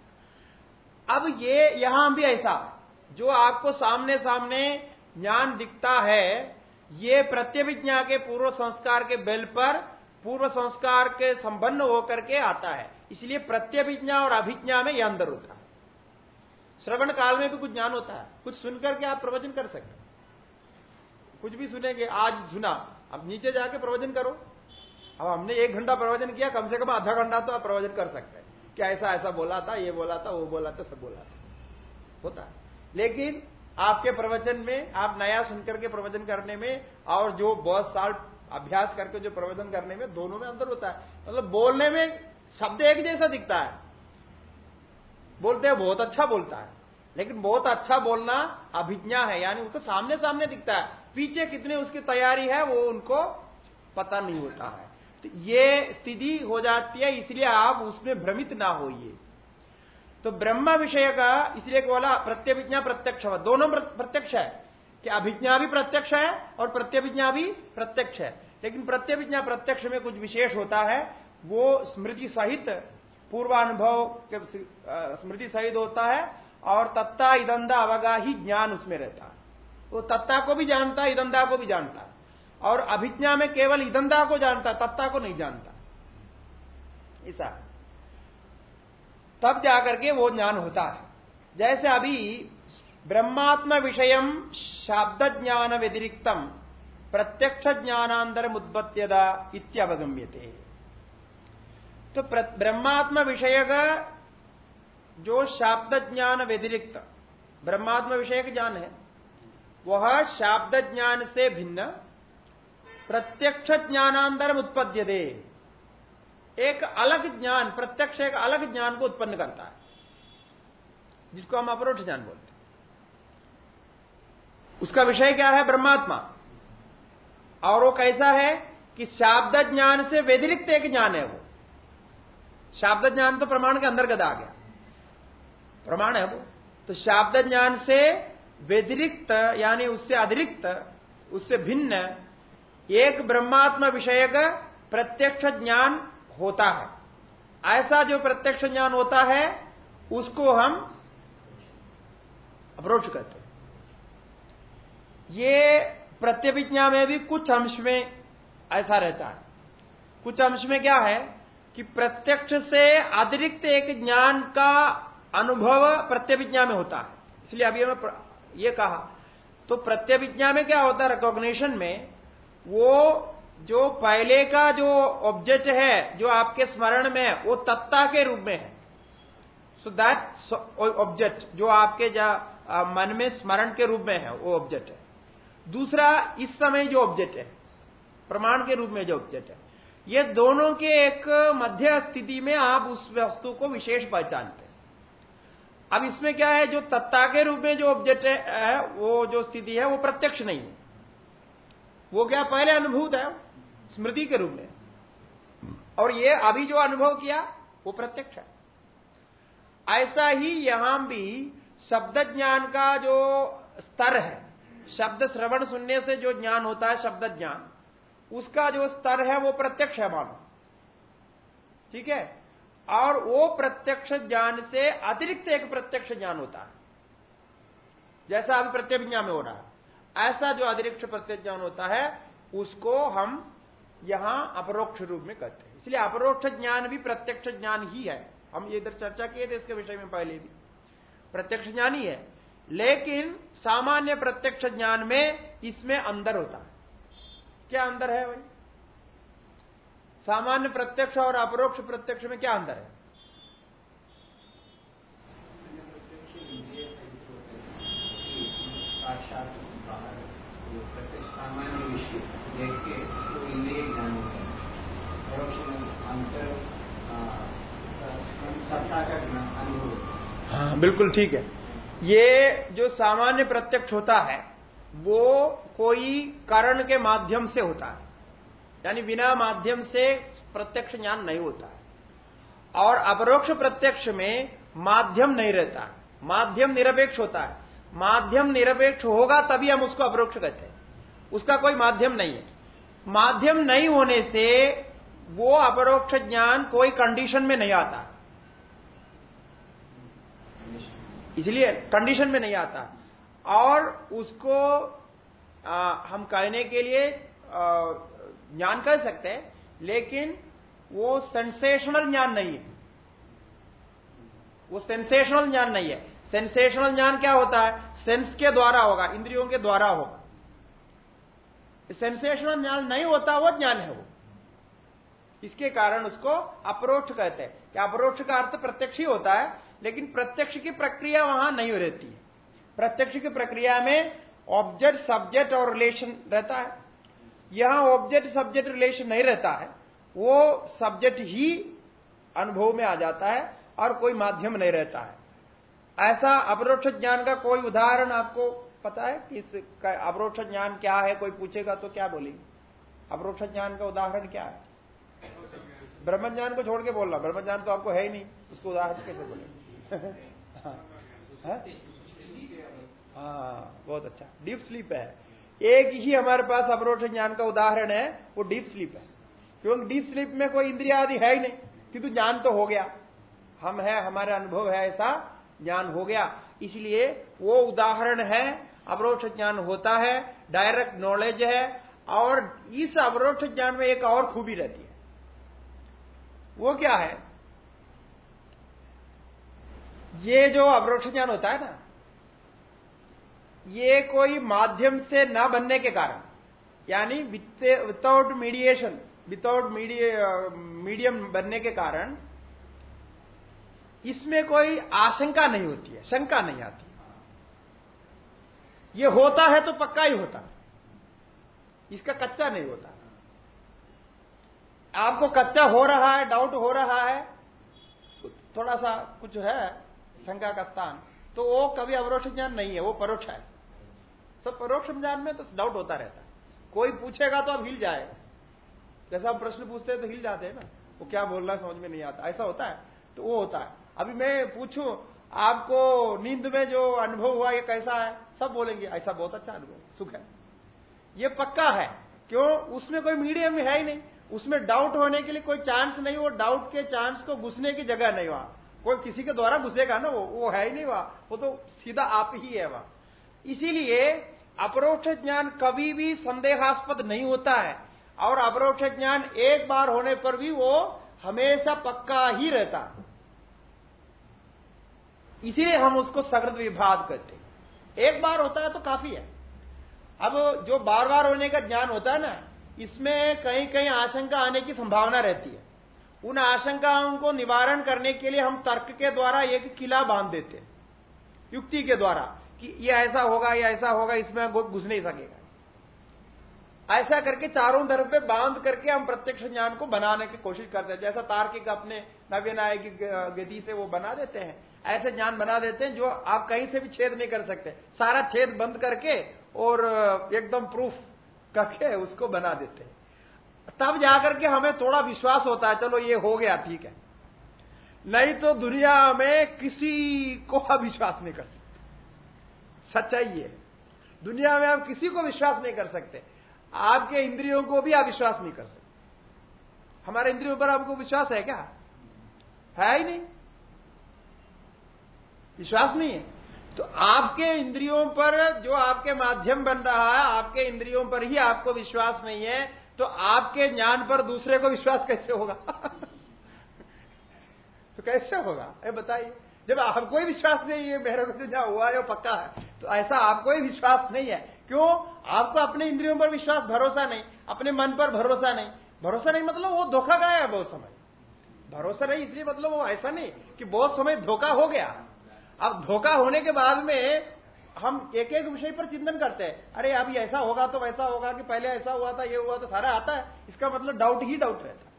अब ये, यहाँ भी ऐसा, जो आपको सामने सामने ज्ञान दिखता है, ये प्रत्यभिज्ञा के पूर्व संस्कार के बल पर पूर्व संस्कार के संबंध होकर के आता है। इसलिए प्रत्यभिज्ञा और अभिज्ञा में यह अंदर होता है। श्रवण काल में भी कुछ ज्ञान होता है। कुछ सुनकर के आप प्रवचन कर सकते कुछ भी सुनेंगे, आज सुना, अब नीचे जाके प्रवचन करो। अब हमने एक घंटा प्रवचन किया, कम से कम आधा घंटा तो आप प्रवचन कर सकते हैं। क्या ऐसा ऐसा बोला था, ये बोला था, वो बोला था, सब बोला था। होता है। लेकिन आपके प्रवचन में, आप नया सुनकर के प्रवचन करने में और जो बहुत साल अभ्यास करके जो प्रवचन करने में दोनों में अंतर होता है। मतलब बोलने में शब्द एक जैसा दिखता है। बोलते हैं बहुत अच्छा बोलता है, लेकिन बहुत अच्छा बोलना अभिज्ञा है, यानी उसको सामने सामने दिखता है। पीछे कितने उसकी तैयारी है, वो उनको पता नहीं होता है। तो ये स्थिति हो जाती है, इसलिए आप उसमें भ्रमित ना होइए। तो ब्रह्म विषय का इसलिए बोला प्रत्यभिज्ञा प्रत्यक्ष दोनों प्रत्यक्ष है कि अभिज्ञा भी प्रत्यक्ष है और प्रत्यभिज्ञा भी प्रत्यक्ष है। लेकिन प्रत्यभिज्ञा प्रत्यक्ष में कुछ विशेष होता है, वो स्मृति सहित पूर्वानुभव स्मृति सहित होता है और तत्ता इदंदा अवगा ही ज्ञान उसमें रहता है। वो तत्ता को भी जानता है इदंदा को भी जानता। है और अभिज्ञा में केवल इदंदा को जानता, तत्ता को नहीं जानता। ऐसा। तब जाकर के वो ज्ञान होता है। जैसे अभी ब्रह्मात्म विषय शाब्द ज्ञान व्यतिरिक्तम, प्रत्यक्ष ज्ञानांतर मुद्बत्यदा इत्यवगम्यते। तो ब्रह्मात्म विषय का जो शाब्द ज्ञान व्यतिरिक्त, ब्रह्मात्म विषय ज्ञान है, वह शाब्द ज्ञान से भिन्न, प्रत्यक्ष ज्ञानांतरम उत्पद्य एक अलग ज्ञान, प्रत्यक्ष एक अलग ज्ञान को उत्पन्न करता है। जिसको हम अपरोक्ष ज्ञान बोलते हैं। उसका विषय क्या है? ब्रह्मात्मा। और वो कैसा है कि शाब्द ज्ञान से व्यतिरिक्त एक ज्ञान है वो। शाब्द ज्ञान तो प्रमाण के अंतर्गत आ गया। प्रमाण है वो। तो शाब्द ज्ञान से व्यतिरिक्त, यानी उससे अतिरिक्त, उससे भिन्न, एक ब्रह्मात्मा विषय का प्रत्यक्ष ज्ञान होता है। ऐसा जो प्रत्यक्ष ज्ञान होता है, उसको हम अप्रोच करते हैं। ये प्रत्यभिज्ञा में भी कुछ अंश में ऐसा रहता है। कुछ अंश में क्या है कि प्रत्यक्ष से अतिरिक्त एक ज्ञान का अनुभव प्रत्यभिज्ञा में होता है। इसलिए अभी हमें ये कहा। तो प्रत्यभिज्ञा में क्या होता है रिकॉग्निशन में वो जो पहले का जो ऑब्जेक्ट है जो आपके स्मरण में है वो तत्ता के रूप में है। सो दैट ऑब्जेक्ट जो आपके जा आ, मन में स्मरण के रूप में है वो ऑब्जेक्ट है। दूसरा इस समय जो ऑब्जेक्ट है प्रमाण के रूप में जो ऑब्जेक्ट है ये दोनों के एक मध्य स्थिति में आप उस वस्तु को विशेष पहचानते हैं। अब इसमें क्या है जो तत्ता के रूप में जो ऑब्जेक्ट है वो जो स्थिति है वो प्रत्यक्ष नहीं है। वो क्या पहले अनुभूत है? स्मृति के रूप में। और ये अभी जो अनुभव किया, वो प्रत्यक्ष है। ऐसा ही यहाँ भी शब्द ज्ञान का जो स्तर है, शब्द श्रवण सुनने से जो ज्ञान होता है, शब्द ज्ञान, उसका जो स्तर है, वो प्रत्यक्ष है मानो। ठीक है? और वो प्रत्यक्ष ज्ञान से अतिरिक्त एक प्रत्यक्ष ज्ञान होता है। जैसा अभी प्रत्यभिज्ञा में हो रहा है। ऐसा जो अतिरिक्त प्रत्यक्ष ज्ञान होता है, उसको हम यहाँ अपरोक्ष रूप में कहते हैं। इसलिए अपरोक्ष ज्ञान भी प्रत्यक्ष ज्ञान ही है। हम ये इधर चर्चा किए थे इसके विषय में पहले भी। प्रत्यक्ष ज्ञान ही है। लेकिन सामान्य प्रत्यक्ष ज्ञान में इसमें अंदर होता है। क्या अंदर है भाई? सामान्य प्रत्यक्ष और अपरोक्ष प्रत्यक्ष में क्या अंदर है? के हाँ बिल्कुल ठीक है। ये जो सामान्य प्रत्यक्ष होता है, वो कोई कारण के माध्यम से होता है। यानी बिना माध्यम से प्रत्यक्ष ज्ञान नहीं होता है। और अपरोक्ष प्रत्यक्ष में माध्यम नहीं रहता है। माध्यम निरपेक्ष होता है। माध्यम निरपेक्ष होगा तभी हम उसको अपरोक्ष कहते हैं। उसका कोई माध्यम नहीं है। माध्यम नहीं होने से वो अपरोक्ष ज्ञान कोई कंडीशन में नहीं आता। इसलिए कंडीशन में नहीं आता। और उसको आ, हम कहने के लिए ज्ञान कह सकते हैं लेकिन वो सेंसेशनल ज्ञान नहीं है। वो सेंसेशनल ज्ञान नहीं है। सेंसेशनल ज्ञान क्या होता है? सेंस के द्वारा होगा इंद्रियों के द्वारा होगा। सेंसेशनल ज्ञान नहीं होता वो ज्ञान है वो। इसके कारण उसको अप्रोक्ष कहते हैं। कि अप्रोक्ष का अर्थ प्रत्यक्ष ही होता है, लेकिन प्रत्यक्ष की प्रक्रिया वहाँ नहीं रहती। है प्रत्यक्ष की प्रक्रिया में ऑब्जेक्ट सब्जेक्ट और रिलेशन रहता है। यहाँ ऑब्जेक्ट सब्जेक्ट रिलेशन नहीं रहता है। वो सब्जेक्ट ही अनुभव में आ जाता है और कोई माध्यम नहीं रहता है। ऐसा अपरोक्ष ज्ञान का कोई उदाहरण आपको पता है कि इस ज्ञान क्या है? कोई पूछेगा तो क्या बोलेंगे? अवरोक्ष ज्ञान का उदाहरण क्या है? ब्रह्म ज्ञान को छोड़ के बोलना। ब्रह्म ज्ञान तो आपको है ही नहीं। उसको उदाहरण कैसे बोलेंगे हाँ, हाँ बहुत अच्छा। डीप स्लीप है। एक ही हमारे पास अवरोक्ष ज्ञान का उदाहरण है वो डीप स्लीप है। क्योंकि डीप स्लीप में कोई इंद्रिया आदि है ही नहीं किंतु ज्ञान तो हो गया। हम है हमारा अनुभव है ऐसा ज्ञान हो गया। इसलिए वो उदाहरण है अवरोक्ष ज्ञान होता है डायरेक्ट नॉलेज है और इस अवरोक्ष ज्ञान में एक और खूबी रहती है। वो क्या है? ये जो अवरोक्ष ज्ञान होता है ना, ये कोई माध्यम से न बनने के कारण, यानी विदाउट मीडिएशन विदाउट मीडियम बनने के कारण, इसमें कोई आशंका नहीं होती है, शंका नहीं आती। ये होता है तो पक्का ही होता। इसका कच्चा नहीं होता। आपको कच्चा हो रहा है डाउट हो रहा है थोड़ा सा कुछ है शंका का स्थान तो वो कभी अवरोक्ष ज्ञान नहीं है, वो परोक्ष है। सब परोक्ष ज्ञान में तो डाउट होता रहता है। कोई पूछेगा तो अब हिल जाए। जैसा हम प्रश्न पूछते हैं तो हिल जाते हैं ना। वो क्या बोल रहा है समझ में नहीं आता। ऐसा होता है तो वो होता है। अभी मैं पूछूँ, आपको नींद में जो अनुभव हुआ, ये कैसा है? सब बोलेंगे, ऐसा बहुत अच्छा अनुभव सुख है। ये पक्का है। क्यों? उसमें कोई मीडियम है ही नहीं। उसमें डाउट होने के लिए कोई चांस नहीं, वो डाउट के चांस को घुसने की जगह नहीं वहाँ। कोई किसी के द्वारा घुसेगा ना, वो वो है ही नहीं वहाँ। वो तो सीधा आप ही है वहाँ। इसीलिए अपरोक्ष ज्ञान कभी भी संदेहास्पद नहीं होता है। और अपरोक्ष ज्ञान एक बार होने पर भी वो हमेशा पक्का ही रहता। इसीलिए हम उसको सकृत विभाग कहते एक बार होता है तो काफ़ी है। अब जो बार बार होने का ज्ञान होता है ना इसमें कहीं कहीं आशंका आने की संभावना रहती है। उन आशंकाओं को निवारण करने के लिए हम तर्क के द्वारा एक किला बाँध देते हैं। युक्ति के द्वारा कि ये ऐसा होगा, या ऐसा होगा, इसमें घुस नहीं सकेगा। ऐसा करके चारों तरफ़ पे बाँध करके हम प्रत्यक्ष ज्ञान को बनाने की कोशिश करते हैं। जैसा तार्किक अपने नव्य नायक गति से वो बना देते हैं, ऐसे ज्ञान बना देते हैं जो आप कहीं से भी छेद नहीं कर सकते। सारा छेद बंद करके और, एकदम प्रूफ करके उसको बना देते हैं। तब जाकर के हमें थोड़ा विश्वास होता है, चलो ये हो गया, ठीक है। नहीं तो दुनिया में किसी को अविश्वास नहीं कर सकते। सच्चाई ये दुनिया में हम किसी को विश्वास नहीं कर सकते। आपके इंद्रियों को भी अविश्वास नहीं कर सकते। हमारे इंद्रियों पर आपको विश्वास है क्या? है ही नहीं। विश्वास नहीं है। तो आपके इंद्रियों पर जो आपके माध्यम बन रहा है, आपके इंद्रियों पर ही आपको विश्वास नहीं है तो आपके ज्ञान पर दूसरे को विश्वास कैसे होगा? (laughs) तो कैसे होगा? ये बताइए। जब आपको ही विश्वास नहीं है, मेरे को जो जहाँ हुआ है, वो पक्का है। तो ऐसा आपको ही विश्वास नहीं है। क्यों? आपको अपने इंद्रियों पर विश्वास, भरोसा नहीं। अपने मन पर भरोसा नहीं। भरोसा नहीं मतलब वो धोखा गया है बहुत समय। भरोसा नहीं, इसलिए मतलब वो ऐसा नहीं कि बहुत समय धोखा हो गया। अब धोखा होने के बाद में हम एक एक विषय पर चिंतन करते हैं। अरे, अभी ऐसा होगा तो वैसा होगा कि पहले ऐसा हुआ था, ये हुआ तो सारा आता है। इसका मतलब डाउट ही डाउट रहता है।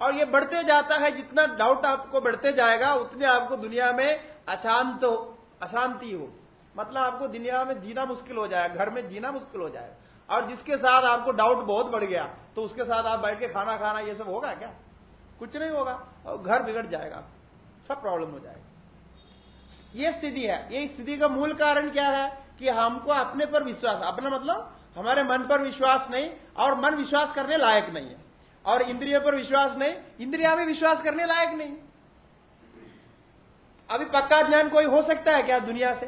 और ये बढ़ते जाता है, जितना डाउट आपको बढ़ते जाएगा, उतने आपको दुनिया में अशांत हो, अशांति हो। मतलब आपको दुनिया में जीना मुश्किल हो जाएगा, घर में जीना मुश्किल हो जाएगा। और जिसके साथ आपको डाउट बहुत बढ़ गया तो उसके साथ आप बैठ के खाना खाना, ये सब होगा क्या? कुछ नहीं होगा, और घर बिगड़ जाएगा, सब प्रॉब्लम हो जाएगा। ये स्थिति है। ये स्थिति का मूल कारण क्या है कि हमको अपने पर विश्वास, अपना मतलब हमारे मन पर विश्वास नहीं और मन विश्वास करने लायक नहीं है। और इंद्रियों पर विश्वास नहीं, इंद्रिया भी विश्वास करने लायक नहीं। अभी पक्का ज्ञान कोई हो सकता है क्या दुनिया से?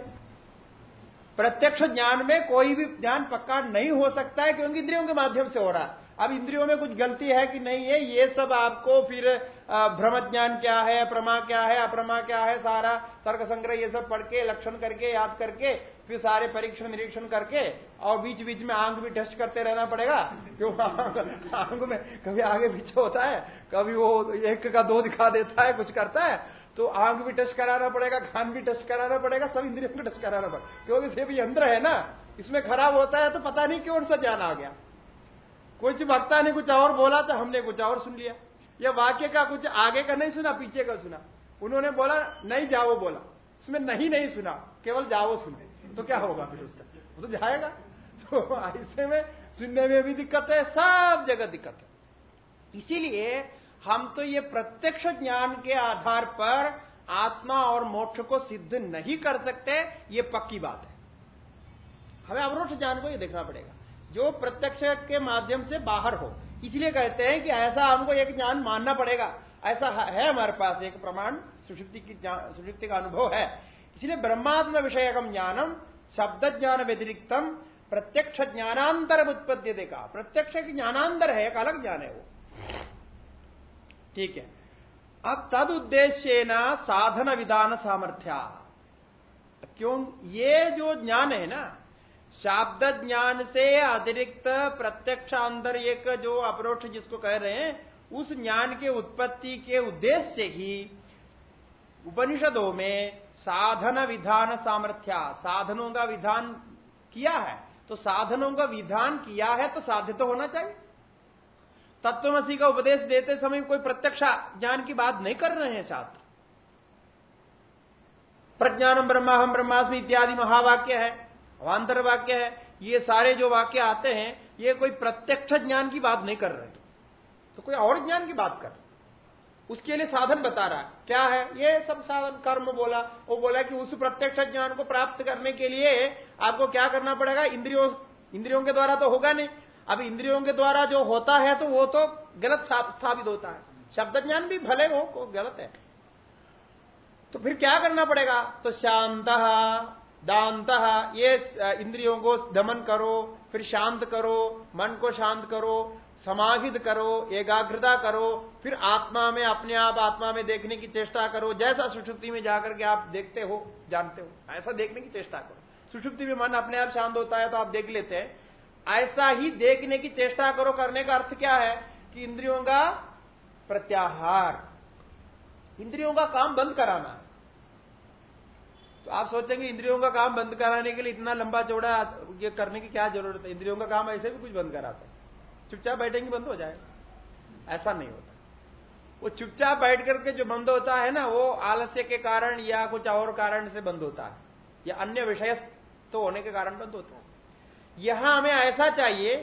प्रत्यक्ष ज्ञान में कोई भी ज्ञान पक्का नहीं हो सकता है क्योंकि इंद्रियों के माध्यम से हो रहा है। अब इंद्रियों में कुछ गलती है कि नहीं है, ये सब आपको फिर भ्रम ज्ञान क्या है, प्रमा क्या है, अप्रमा क्या है, सारा तर्क संग्रह ये सब पढ़ के, लक्षण करके, याद करके, फिर सारे परीक्षण निरीक्षण करके, और बीच बीच में आँख भी टेस्ट करते रहना पड़ेगा। क्यों? (laughs) आँख में कभी आगे पीछे होता है, कभी वो एक का दो दिखा देता है, कुछ करता है तो आँख भी टेस्ट कराना पड़ेगा खान भी टेस्ट कराना पड़ेगा, सब इंद्रियों को टेस्ट कराना पड़ेगा। क्योंकि सिर्फ़ यंत्र है ना, इसमें खराब होता है तो पता नहीं क्यों सा जान आ गया। कुछ वक्ता ने कुछ और बोला तो हमने कुछ और सुन लिया। यह वाक्य का कुछ आगे का नहीं सुना, पीछे का सुना। उन्होंने बोला, नहीं जाओ बोला। उसमें नहीं नहीं सुना, केवल जाओ सुने। तो क्या होगा फिर उसका? वो तो जाएगा। तो ऐसे में सुनने में भी दिक्कत है, सब जगह दिक्कत है। इसीलिए हम तो ये प्रत्यक्ष ज्ञान के आधार पर आत्मा और मोक्ष को सिद्ध नहीं कर सकते, ये पक्की बात है। हमें अवरोक्ष ज्ञान को ये देखना पड़ेगा। जो प्रत्यक्ष के माध्यम से बाहर हो। इसलिए कहते हैं कि ऐसा हमको एक ज्ञान मानना पड़ेगा। ऐसा है हमारे पास एक प्रमाण, सुषुप्ति की सुषुप्ति का अनुभव है। इसलिए ब्रह्मात्म विषयकम ज्ञानम शब्द ज्ञान व्यतिरिक्तम, प्रत्यक्ष ज्ञानांतर उत्पत्ति देखा प्रत्यक्ष ज्ञानांतर है, एक अलग ज्ञान है वो। ठीक है। अब तद उद्देश्य न साधन विधान सामर्थ्या। क्यों? ये जो ज्ञान है ना शाब्द ज्ञान से अतिरिक्त प्रत्यक्ष अंदर एक जो अप्रोक्ष जिसको कह रहे हैं, उस ज्ञान के उत्पत्ति के उद्देश्य से ही उपनिषदों में साधन विधान सामर्थ्या, साधनों का विधान किया है। तो साधनों का विधान किया है तो साध्य तो होना चाहिए। तत्वमसी का उपदेश देते समय कोई प्रत्यक्ष ज्ञान की बात नहीं कर रहे हैं शास्त्र। प्रज्ञानम ब्रह्माहम ब्रह्मास्मि इत्यादि महावाक्य है। अवान्तर वाक्य है, ये सारे जो वाक्य आते हैं, ये कोई प्रत्यक्ष ज्ञान की बात नहीं कर रहे। तो कोई और ज्ञान की बात कर। उसके लिए साधन बता रहा है। क्या है? ये सब साधन, कर्म बोला। वो बोला कि उस प्रत्यक्ष ज्ञान को प्राप्त करने के लिए आपको क्या करना पड़ेगा? इंद्रियों इंद्रियों के द्वारा तो होगा नहीं। अब इंद्रियों के द्वारा जो होता है तो वो तो गलत स्थापित होता है। शब्द ज्ञान भी भले हो गलत है। तो फिर क्या करना पड़ेगा? तो शांत दांत ये इंद्रियों को दमन करो, फिर शांत करो, मन को शांत करो, समाहित करो, एकाग्रता करो, फिर आत्मा में, अपने आप आत्मा में देखने की चेष्टा करो, जैसा सुषुप्ति में जाकर के आप देखते हो, जानते हो, ऐसा देखने की चेष्टा करो। सुषुप्ति में मन अपने आप शांत होता है तो आप देख लेते हैं। ऐसा ही देखने की चेष्टा करो, करने का अर्थ क्या है? कि इंद्रियों का प्रत्याहार, इंद्रियों का काम बंद कराना। है तो आप सोचेंगे इंद्रियों का काम बंद कराने के लिए इतना लंबा चौड़ा ये करने की क्या ज़रूरत है? इंद्रियों का काम ऐसे भी कुछ बंद करा सकते चुपचाप बैठेंगे बंद हो जाएगा। ऐसा नहीं होता। वो चुपचाप बैठ करके जो बंद होता है ना, वो आलस्य के कारण या कुछ और कारण से बंद होता है। या अन्य विषय तो होने के कारण बंद होता है। यहाँ हमें ऐसा चाहिए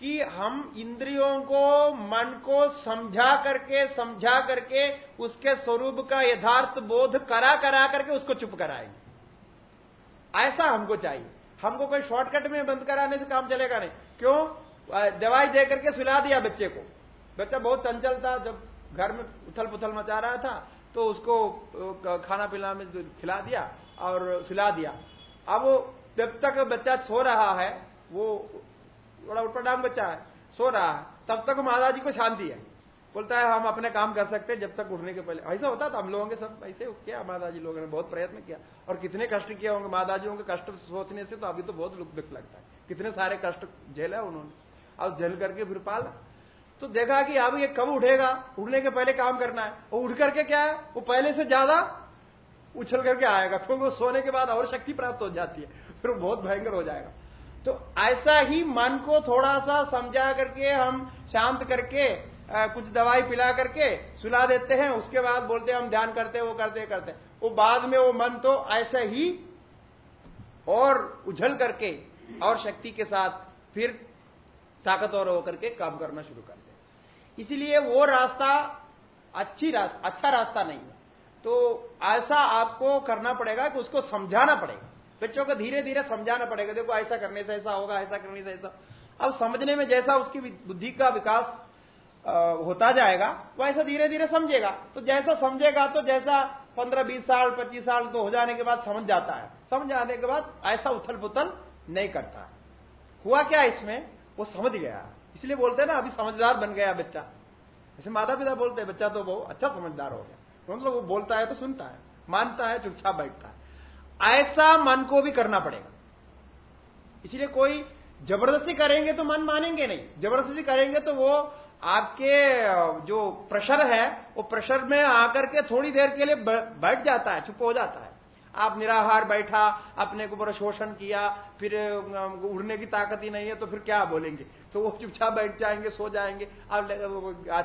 कि हम इंद्रियों को, मन को समझा करके समझा करके उसके स्वरूप का यथार्थ बोध करा करा करके उसको चुप कराएँगे। ऐसा हमको चाहिए। हमको कोई शॉर्टकट में बंद कराने से काम चलेगा नहीं। क्यों? दवाई दे करके सुला दिया बच्चे को। बच्चा बहुत चंचल था, जब घर में उथल पुथल मचा रहा था तो उसको खाना पीना में खिला दिया और सुला दिया। अब जब तक बच्चा सो रहा है, वो बड़ा उठपटांग बच्चा है, सो रहा है, तब तक माता जी को शांति है। बोलता है, हम अपने काम कर सकते हैं जब तक उठने के पहले। ऐसा होता था, हम लोगों के सब ऐसे किया माता जी लोगों ने बहुत प्रयत्न किया। और कितने कष्ट किए होंगे जी के कष्ट सोचने से तो अभी तो बहुत दुख लगता है। कितने सारे कष्ट झेला उन्होंने। अब झेल करके फिर पाला। तो देखा कि अब ये कब उठेगा? उठने के पहले काम करना है। और उठ करके क्या है? वो पहले से ज़्यादा उछल करके आएगा। क्योंकि सोने के बाद और शक्ति प्राप्त हो जाती है। फिर बहुत भयंकर हो जाएगा। तो ऐसा ही मन को थोड़ा सा समझा करके, हम शांत करके आ, कुछ दवाई पिला करके सुला देते हैं उसके बाद बोलते हैं हम ध्यान करते हैं वो करते हैं करते हैं। वो बाद में वो मन तो ऐसा ही और उछल करके और शक्ति के साथ फिर ताकतवर होकर के काम करना शुरू करते हैं। इसलिए वो रास्ता अच्छी रास्ता अच्छा रास्ता नहीं है। तो ऐसा आपको करना पड़ेगा कि उसको समझाना पड़ेगा। बच्चों को धीरे धीरे समझाना पड़ेगा देखो ऐसा करने से ऐसा होगा ऐसा करने से ऐसा। अब समझने में जैसा उसकी बुद्धि का विकास होता जाएगा वैसा धीरे धीरे समझेगा। तो जैसा समझेगा तो जैसा पंद्रह, बीस साल, पच्चीस साल तो हो जाने के बाद समझ जाता है। समझ आने के बाद ऐसा उथल पुथल नहीं करता हुआ क्या इसमें? वो समझ गया। इसलिए बोलते हैं ना, अभी समझदार बन गया बच्चा। ऐसे माता पिता बोलते हैं, बच्चा तो बहुत अच्छा समझदार हो गया। मतलब वो बोलता है तो सुनता है, मानता है, चुपचाप बैठता है। ऐसा मन को भी करना पड़ेगा। इसलिए कोई ज़बरदस्ती करेंगे तो मन मानेंगे नहीं। ज़बरदस्ती करेंगे तो वो आपके जो प्रेशर है, वो प्रेशर में आकर के थोड़ी देर के लिए बैठ जाता है, चुप हो जाता है। आप निराहार बैठा, अपने को शोषण किया, फिर उड़ने की ताकत ही नहीं है तो फिर क्या बोलेंगे? तो वो चुपचाप बैठ जाएँगे, सो जाएँगे। अब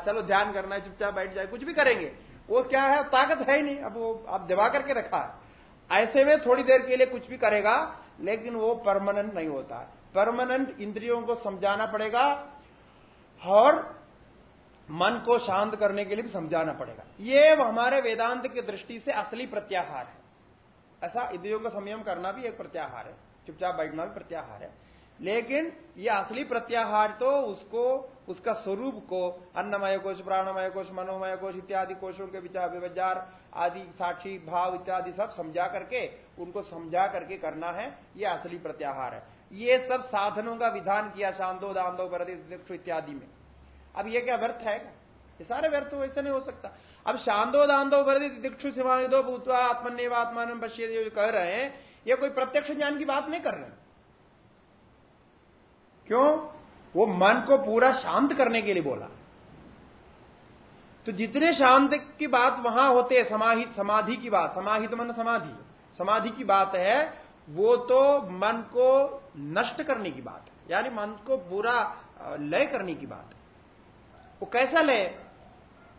चलो ध्यान करना है, चुपचाप बैठ जाए, कुछ भी करेंगे। वो क्या है, ताकत है ही नहीं, अब वो आप दबा करके रखा है। ऐसे में थोड़ी देर के लिए कुछ भी करेगा, लेकिन वो परमानेंट नहीं होता। परमानेंट इंद्रियों को समझाना पड़ेगा, और मन को शांत करने के लिए भी समझाना पड़ेगा। ये हमारे वेदांत की दृष्टि से असली प्रत्याहार है। ऐसा इंद्रियों का संयम करना भी एक प्रत्याहार है। चुपचाप बैठना भी प्रत्याहार है। लेकिन ये असली प्रत्याहार तो उसको, उसका स्वरूप को, अन्नमय कोश, प्राणमय कोश, मनोमय कोश इत्यादि कोशों के विचार विचार आदि, साक्षी, भाव इत्यादि सब समझा करके, उनको समझा करके करना है। ये असली प्रत्याहार है। ये सब साधनों का विधान किया शांतो, दांतो प्रतिक्षु इत्यादि में। अब ये क्या व्यर्थ है? ये सारे व्यर्थ वैसे नहीं हो सकता। अब शांतो दांतो दिक्षु सिवादो भूतवा आत्मनिवात्मान पश्य जो कह रहे हैं, ये कोई प्रत्यक्ष ज्ञान की बात नहीं कर रहे क्यों? वो मन को पूरा शांत करने के लिए बोला। तो जितने शांत की बात वहाँ होते हैं समाहित समाधि की बात, समाहित मन समाधि समाधि की बात है, वो तो मन को नष्ट करने की बात है। यानी मन को पूरा लय करने की बात है। वो कैसा ले?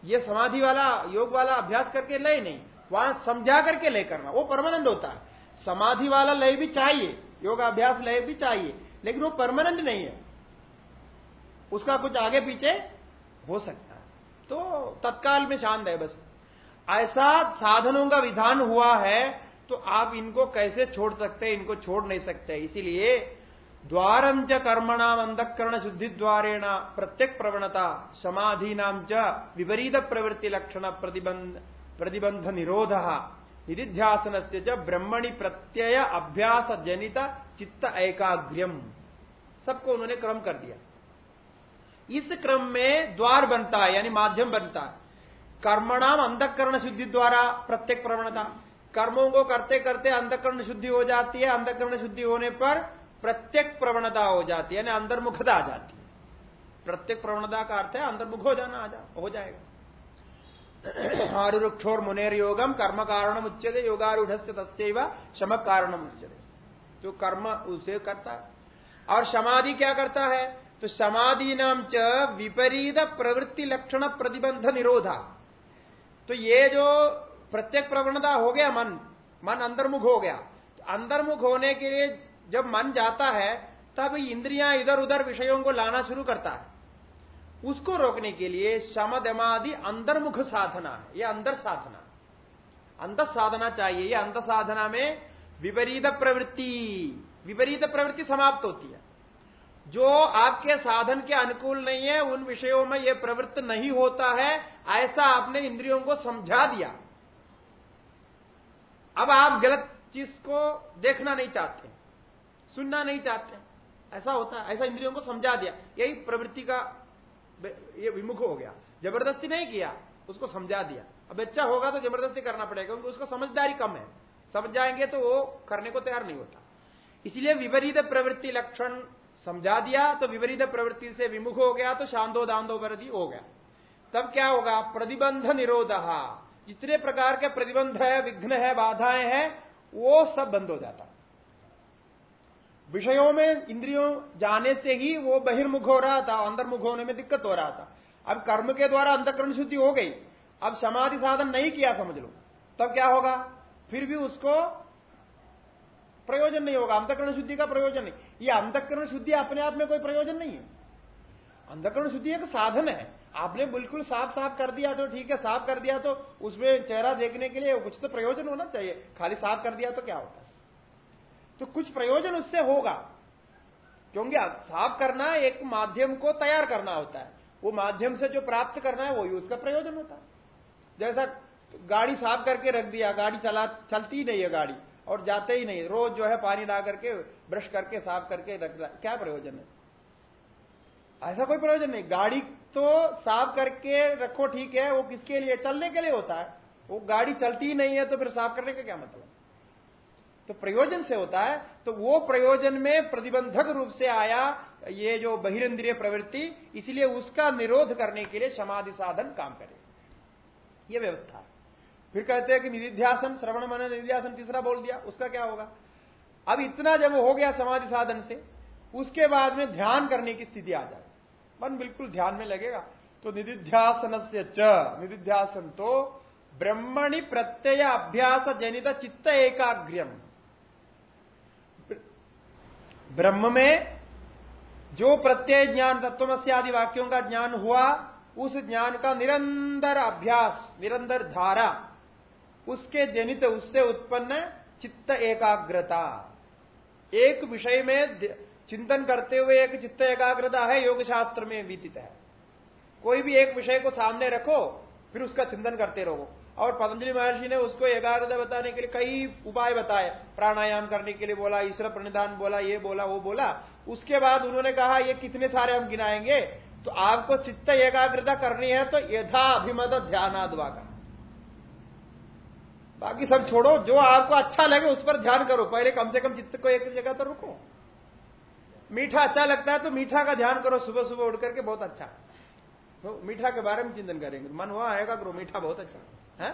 ये समाधि वाला, योग वाला अभ्यास करके लय नहीं। वहाँ समझा करके लय करना, वो परमानेंट होता है। समाधि वाला लय भी चाहिए, योगाभ्यास लय भी चाहिए, लेकिन वो परमानेंट नहीं है। उसका कुछ आगे पीछे हो सकता है। तो तत्काल में शांत है बस। ऐसा साधनों का विधान हुआ है तो आप इनको कैसे छोड़ सकते हैं? इनको छोड़ नहीं सकते। इसीलिए द्वारम च कर्मणाम अंधकरण शुद्धि द्वारेण प्रत्येक प्रवणता समाधि नाम च विपरीत प्रवृत्ति लक्षण प्रतिबंध प्रतिबंध निरोध। निधिध्यासन से ब्रह्मणि प्रत्यय अभ्यास जनित चित्त एकाग्र्यम। सबको उन्होंने क्रम कर दिया। इस क्रम में द्वार बनता है, यानी माध्यम बनता है। कर्मणाम अंधकरण शुद्धि द्वारा प्रत्येक प्रवणता। कर्मों को करते करते अंधकरण शुद्धि हो जाती है, अंधकरण शुद्धि होने पर प्रत्येक प्रवणता हो जाती है यानी अंतर्मुखता आ जाती है। प्रत्येक प्रवणता का अर्थ है अंतर्मुख हो जाना आ जा, हो जाएगा। (clears throat) आरुक्षोर मुनेर योगम कर्म कारणम उच्चते योगारूढ़ तस्व शम कारणम उच्चते जो कर्म उसे करता है। और समाधि क्या करता है? तो समाधि नाम च विपरीत प्रवृत्ति लक्षण प्रतिबंध निरोधा। तो ये जो प्रत्येक प्रवणता हो गया मन मन अंतर्मुख हो गया। तो अंतर्मुख होने के लिए जब मन जाता है, तब इंद्रियाँ इधर उधर विषयों को लाना शुरू करता है। उसको रोकने के लिए शम दमादि अंतर्मुख साधना है यह अंदर साधना। अंत साधना चाहिए यह अंत साधना में विपरीत प्रवृत्ति विपरीत प्रवृत्ति समाप्त होती है। जो आपके साधन के अनुकूल नहीं है, उन विषयों में यह प्रवृत्त नहीं होता है, ऐसा आपने इंद्रियों को समझा दिया। अब आप गलत चीज़ को देखना नहीं चाहते। सुनना नहीं चाहते। ऐसा होता है ऐसा इंद्रियों को समझा दिया। यही प्रवृत्ति का ये विमुख हो गया। ज़बरदस्ती नहीं किया, उसको समझा दिया। अब अच्छा होगा तो ज़बरदस्ती करना पड़ेगा, क्योंकि उसका समझदारी कम है। समझ जाएँगे तो वो करने को तैयार नहीं होता। इसलिए विपरीत प्रवृत्ति लक्षण समझा दिया तो विपरीत प्रवृत्ति से विमुख हो गया तो शांतो दांदो वरदी हो गया। तब क्या होगा? प्रतिबंध निरोध जितने प्रकार के प्रतिबंध है, विघ्न है, बाधाएँ हैं, वो सब बंद हो जाता। विषयों में इंद्रियों जाने से ही वो बहिर्मुख हो रहा था, अंतर्मुख होने में दिक्कत हो रहा था। अब कर्म के द्वारा अंतकरण शुद्धि हो गई। अब समाधि साधन नहीं किया, समझ लो। तब क्या होगा? फिर भी उसको प्रयोजन नहीं होगा। अंतकरण शुद्धि का प्रयोजन नहीं। ये अंतकरण शुद्धि अपने आप में कोई प्रयोजन नहीं है। अंतकरण शुद्धि एक साधन है। आपने बिल्कुल साफ़ साफ़ कर दिया तो ठीक है, साफ़ कर दिया तो उसमें चेहरा देखने के लिए कुछ तो प्रयोजन होना चाहिए। खाली साफ़ कर दिया तो क्या होता तो कुछ प्रयोजन उससे होगा। क्योंकि साफ़ करना एक माध्यम को तैयार करना होता है। वो माध्यम से जो प्राप्त करना है, वही उसका प्रयोजन होता है। जैसा गाड़ी साफ़ करके रख दिया, गाड़ी चला, चलती नहीं है गाड़ी, और जाते ही नहीं, रोज जो है पानी ला करके, ब्रश करके, साफ़ करके रख क्या प्रयोजन है? ऐसा कोई प्रयोजन नहीं। गाड़ी तो साफ़ करके रखो, ठीक है, वो किसके लिए? चलने के लिए होता है। वो गाड़ी चलती ही नहीं है तो फिर साफ़ करने का क्या मतलब? तो प्रयोजन से होता है तो वो प्रयोजन में प्रतिबंधक रूप से आया ये जो बहिरेन्द्रिय प्रवृत्ति, इसलिए उसका निरोध करने के लिए समाधि साधन काम करे। ये व्यवस्था फिर कहते हैं कि निधिध्यासन, श्रवण मन निधिध्यासन, तीसरा बोल दिया, उसका क्या होगा? अब इतना जब हो गया समाधि साधन से, उसके बाद में ध्यान करने की स्थिति आ जाए। मन बिल्कुल ध्यान में लगेगा। तो निधिध्यासन से च, निधिध्यासन तो ब्रह्मणि प्रत्यय अभ्यास जनित चित्त एकाग्रम ब्रह्म में जो प्रत्यय ज्ञान तत्वमस्य आदि वाक्यों का ज्ञान हुआ, उस ज्ञान का निरंतर अभ्यास, निरंतर धारा, उसके जनित, उससे उत्पन्न चित्त एकाग्रता। एक विषय में चिंतन करते हुए एक चित्त एकाग्रता है योग शास्त्र में विदित है। कोई भी एक विषय को सामने रखो, फिर उसका चिंतन करते रहो। और पतंजलि महर्षि ने उसको एकाग्रता बताने के लिए कई उपाय बताए। प्राणायाम करने के लिए बोला, ईश्वर प्रणिधान बोला, ये बोला, वो बोला। उसके बाद उन्होंने कहा, ये कितने सारे हम गिनाएँगे? तो आपको चित्त एकाग्रता करनी है तो यथा अभिमत ध्यानाद्वा का बाकी सब छोड़ो, जो आपको अच्छा लगे उस पर ध्यान करो। पहले कम से कम चित्त को एक जगह तो रुको। मीठा अच्छा लगता है तो मीठा का ध्यान करो, सुबह सुबह उठ करके बहुत अच्छा। तो मीठा के बारे में चिंतन करेंगे। मन हुआ आएगा, करो, मीठा बहुत अच्छा। है?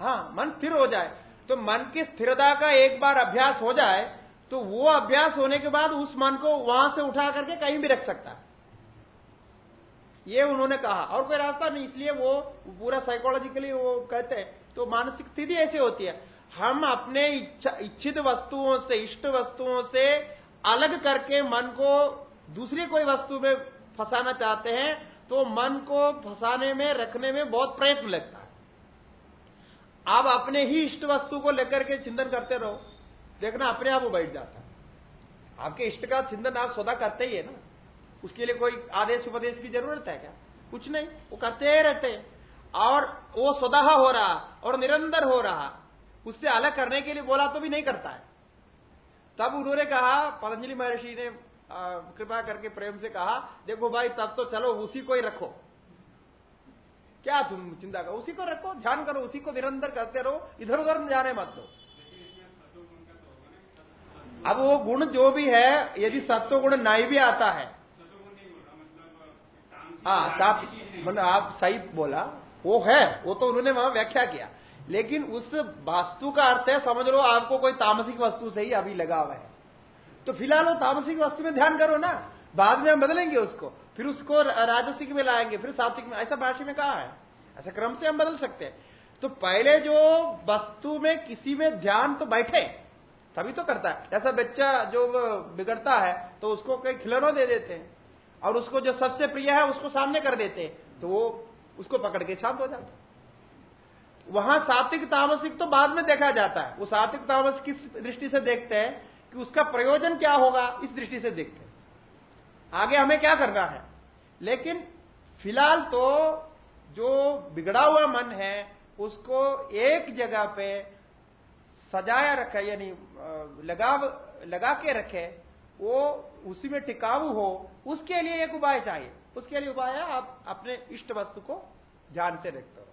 हाँ मन स्थिर हो जाए। तो मन की स्थिरता का एक बार अभ्यास हो जाए तो वो अभ्यास होने के बाद उस मन को वहाँ से उठा करके कहीं भी रख सकता। है ये उन्होंने कहा। और कोई रास्ता नहीं इसलिए वो पूरा साइकोलॉजिकली वो कहते हैं। तो मानसिक स्थिति ऐसी होती है। हम अपने इच्छित वस्तुओं से इष्ट वस्तुओं से अलग करके मन को दूसरी कोई वस्तु में फंसाना चाहते हैं तो मन को फंसाने में, रखने में बहुत प्रयत्न लगता है। आप अपने ही इष्ट वस्तु को लेकर के चिंतन करते रहो। देखना, अपने आप बैठ जाता है। आपके इष्ट का चिंतन आप सौदा करते ही है ना। उसके लिए कोई आदेश, उपदेश की ज़रूरत है क्या? कुछ नहीं, वो करते ही रहते और वो स्वतः हो रहा और निरंतर हो रहा, उससे अलग करने के लिए बोला तो भी नहीं करता है। तब उन्होंने कहा, पतंजलि महर्षि ने कृपा करके प्रेम से कहा, देखो भाई, तब तो चलो, उसी को ही रखो। क्या तुम चिंता करो? उसी को रखो, ध्यान करो, उसी को निरंतर करते रहो इधर उधर जाने मत दो। अब वो गुण जो भी है, यदि सत्व गुण नहीं भी आता है हाँ सात मतलब आप सही बोला, वो है, वो तो उन्होंने वहाँ व्याख्या किया। लेकिन उस वास्तु का अर्थ है, समझ लो, आपको कोई तामसिक वस्तु से ही अभी लगा हुआ है। तो फ़िलहाल वो तामसिक वस्तु में ध्यान करो ना। बाद में हम बदलेंगे उसको। फिर उसको राजसिक में लाएँगे, फिर सात्विक में। ऐसा भाषा में कहा है। ऐसा क्रम से हम बदल सकते हैं। तो पहले जो वस्तु में किसी में ध्यान तो बैठे, तभी तो करता है। ऐसा बच्चा जो बिगड़ता है तो उसको कई खिलौना दे देते हैं। और उसको जो सबसे प्रिय है, उसको सामने कर देते हैं। तो वो उसको पकड़ के शांत हो जाता है। वहाँ सात्विक तामसिक तो बाद में देखा जाता है। वो सात्विक तामस किस दृष्टि से देखते हैं? कि उसका प्रयोजन क्या होगा, इस दृष्टि से देखते हैं। आगे हमें क्या करना है? लेकिन फ़िलहाल तो जो बिगड़ा हुआ मन है, उसको एक जगह पे सजाया रखे, यानी लगा लगा के रखे, वो उसी में टिकाऊ हो, उसके लिए एक उपाय चाहिए। उसके लिए उपाय है, आप अपने इष्ट वस्तु को ध्यान से रखते हो।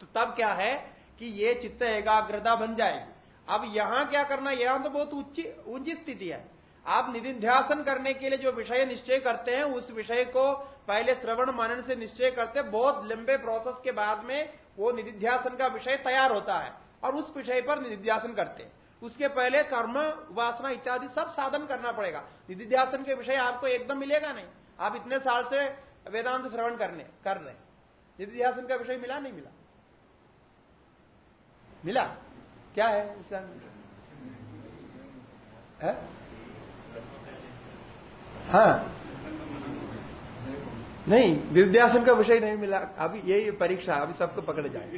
तो तब क्या है कि ये चित्त एकाग्रता बन जाएगी। अब यहाँ क्या करना यहाँ तो बहुत ऊँची ऊँची स्थिति है। आप निधिध्यासन करने के लिए जो विषय निश्चय करते हैं, उस विषय को पहले श्रवण मनन से निश्चय करते बहुत लंबे प्रोसेस के बाद में वो निधिध्यासन का विषय तैयार होता है और उस विषय पर निधिध्यासन करते हैं। उसके पहले कर्म वासना इत्यादि सब साधन करना पड़ेगा। निधिध्यासन के विषय आपको एकदम मिलेगा नहीं। आप इतने साल से वेदांत श्रवण करने, कर रहे निधिध्यासन का विषय मिला, नहीं मिला? मिला। क्या है है? हाँ। नहीं विद्यासन का विषय नहीं मिला। अभी यही परीक्षा अभी सबको पकड़ जाए।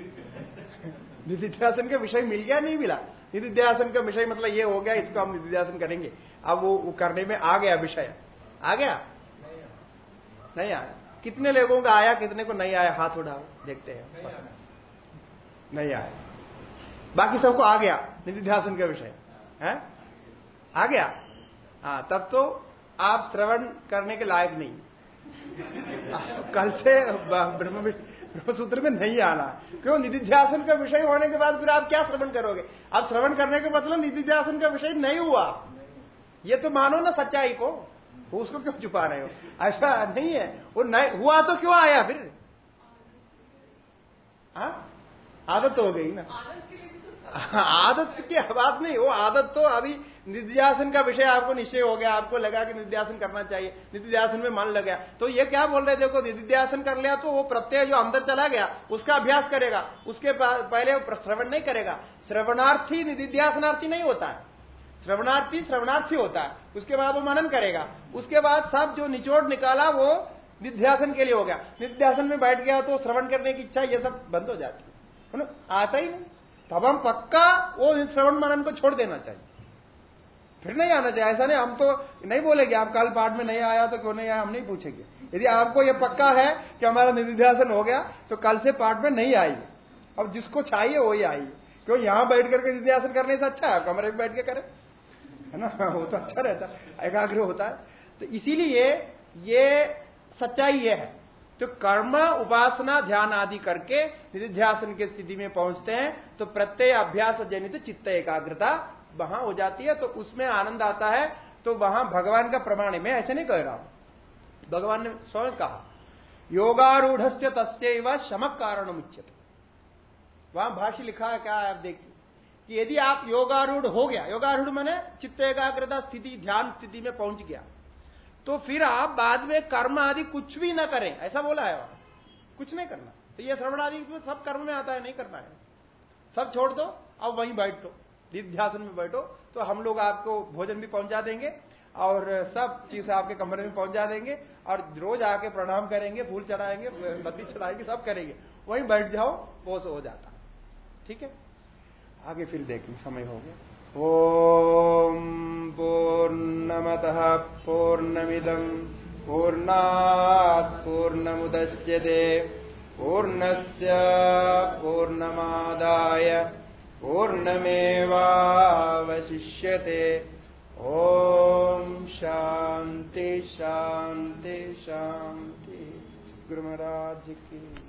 निधिध्यासन का विषय मिल गया नहीं मिला। निधिध्यासन का विषय मतलब ये हो गया इसको हम निधिध्यासन करेंगे। अब वो, वो करने में आ गया विषय। आ गया? नहीं आया। कितने लोगों का आया कितने को नहीं आया? हाथ उठाओ देखते हैं। नहीं आया। बाकी सबको आ गया, निधिध्यासन का विषय, है? आ गया? हाँ तब तो आप श्रवण करने के लायक नहीं। (laughs) कल से ब्रह्म सूत्र में नहीं आना। क्यों? निधिध्यासन का विषय होने के बाद फिर आप क्या श्रवण करोगे? आप श्रवण करने के मतलब निधिध्यासन का विषय नहीं हुआ। ये तो मानो ना सच्चाई को। उसको क्यों छुपा रहे हो? ऐसा नहीं है। वो नहीं हुआ तो क्यों आया फिर? हाँ? आदत हो गई ना। आदत की बात नहीं, वो आदत तो अभी निध्यासन का विषय आपको निश्चय हो गया, आपको लगा कि निध्यासन करना चाहिए निध्यासन में मन लग गया। तो ये क्या बोल रहे देखो निध्यासन कर लिया तो वो प्रत्यय जो अंदर चला गया, उसका अभ्यास करेगा, उसके पहले श्रवण नहीं करेगा। श्रवणार्थी निधिध्यासनार्थी नहीं होता है। श्रवणार्थी श्रवणार्थी होता है, उसके बाद वो मनन करेगा। उसके बाद सब जो निचोड़ निकाला, वो निध्यासन के लिए हो गया। निध्यासन में बैठ गया तो श्रवण करने की इच्छा ये सब बंद हो जाती है ना? आता ही नहीं। तब हम पक्का वो श्रवण मनन को छोड़ देना चाहिए। फिर नहीं आना चाहिए। ऐसा नहीं, हम तो नहीं बोलेंगे, आप कल पाठ में नहीं आया तो क्यों नहीं आया, हम नहीं पूछेंगे। यदि आपको यह पक्का है कि हमारा निधिध्यासन हो गया तो कल से पाठ में नहीं आइए। अब जिसको चाहिए वही आइए। क्यों, यहाँ बैठ करके निधिध्यासन करने से अच्छा है? कमरे में बैठ के करें। है ना? (laughs) वो तो अच्छा रहता है, एकाग्र होता है। तो इसीलिए ये सच्चाई ये है। तो कर्म, उपासना, ध्यान आदि करके निधिध्यासन की स्थिति में पहुँचते हैं तो प्रत्यय अभ्यास जनित चित्त एकाग्रता वहाँ हो जाती है तो उसमें आनंद आता है तो वहाँ भगवान का प्रमाण है। मैं ऐसे नहीं कह रहा हूँ। भगवान ने स्वयं कहा योगारूढ़ तस्व शमक कारण उच्चते वहाँ भाष्य लिखा है, क्या आप देखिए, कि यदि आप योगारूढ़ हो गया, योगारूढ़ मैंने चित्त एकाग्रता स्थिति, ध्यान स्थिति में पहुँच गया तो फिर आप बाद में कर्म आदि कुछ भी ना करें। ऐसा बोला है वहाँ। कुछ नहीं करना। तो ये श्रवण आदि सब कर्म में आता है, नहीं करना है। सब छोड़ दो, अब वहीं बैठ। दो निध्यासन में बैठो तो हम लोग आपको भोजन भी पहुँचा देंगे और सब चीज़ आपके कमरे में पहुँचा देंगे और रोज आके प्रणाम करेंगे, फूल चढ़ाएँगे, बत्ती चढ़ाएँगे, सब करेंगे। वहीं बैठ जाओ, वो हो जाता। ठीक है? आगे फिर देखेंगे समय हो गया। ओम पूर्णमत पूर्णमिदम पूर्णात् पूर्णमुदश्यते पूर्णस्य पूर्णमादाय पूर्णमेवावशिष्यते ॐ शान्ति शान्ति शान्ति गुरुमहाराज की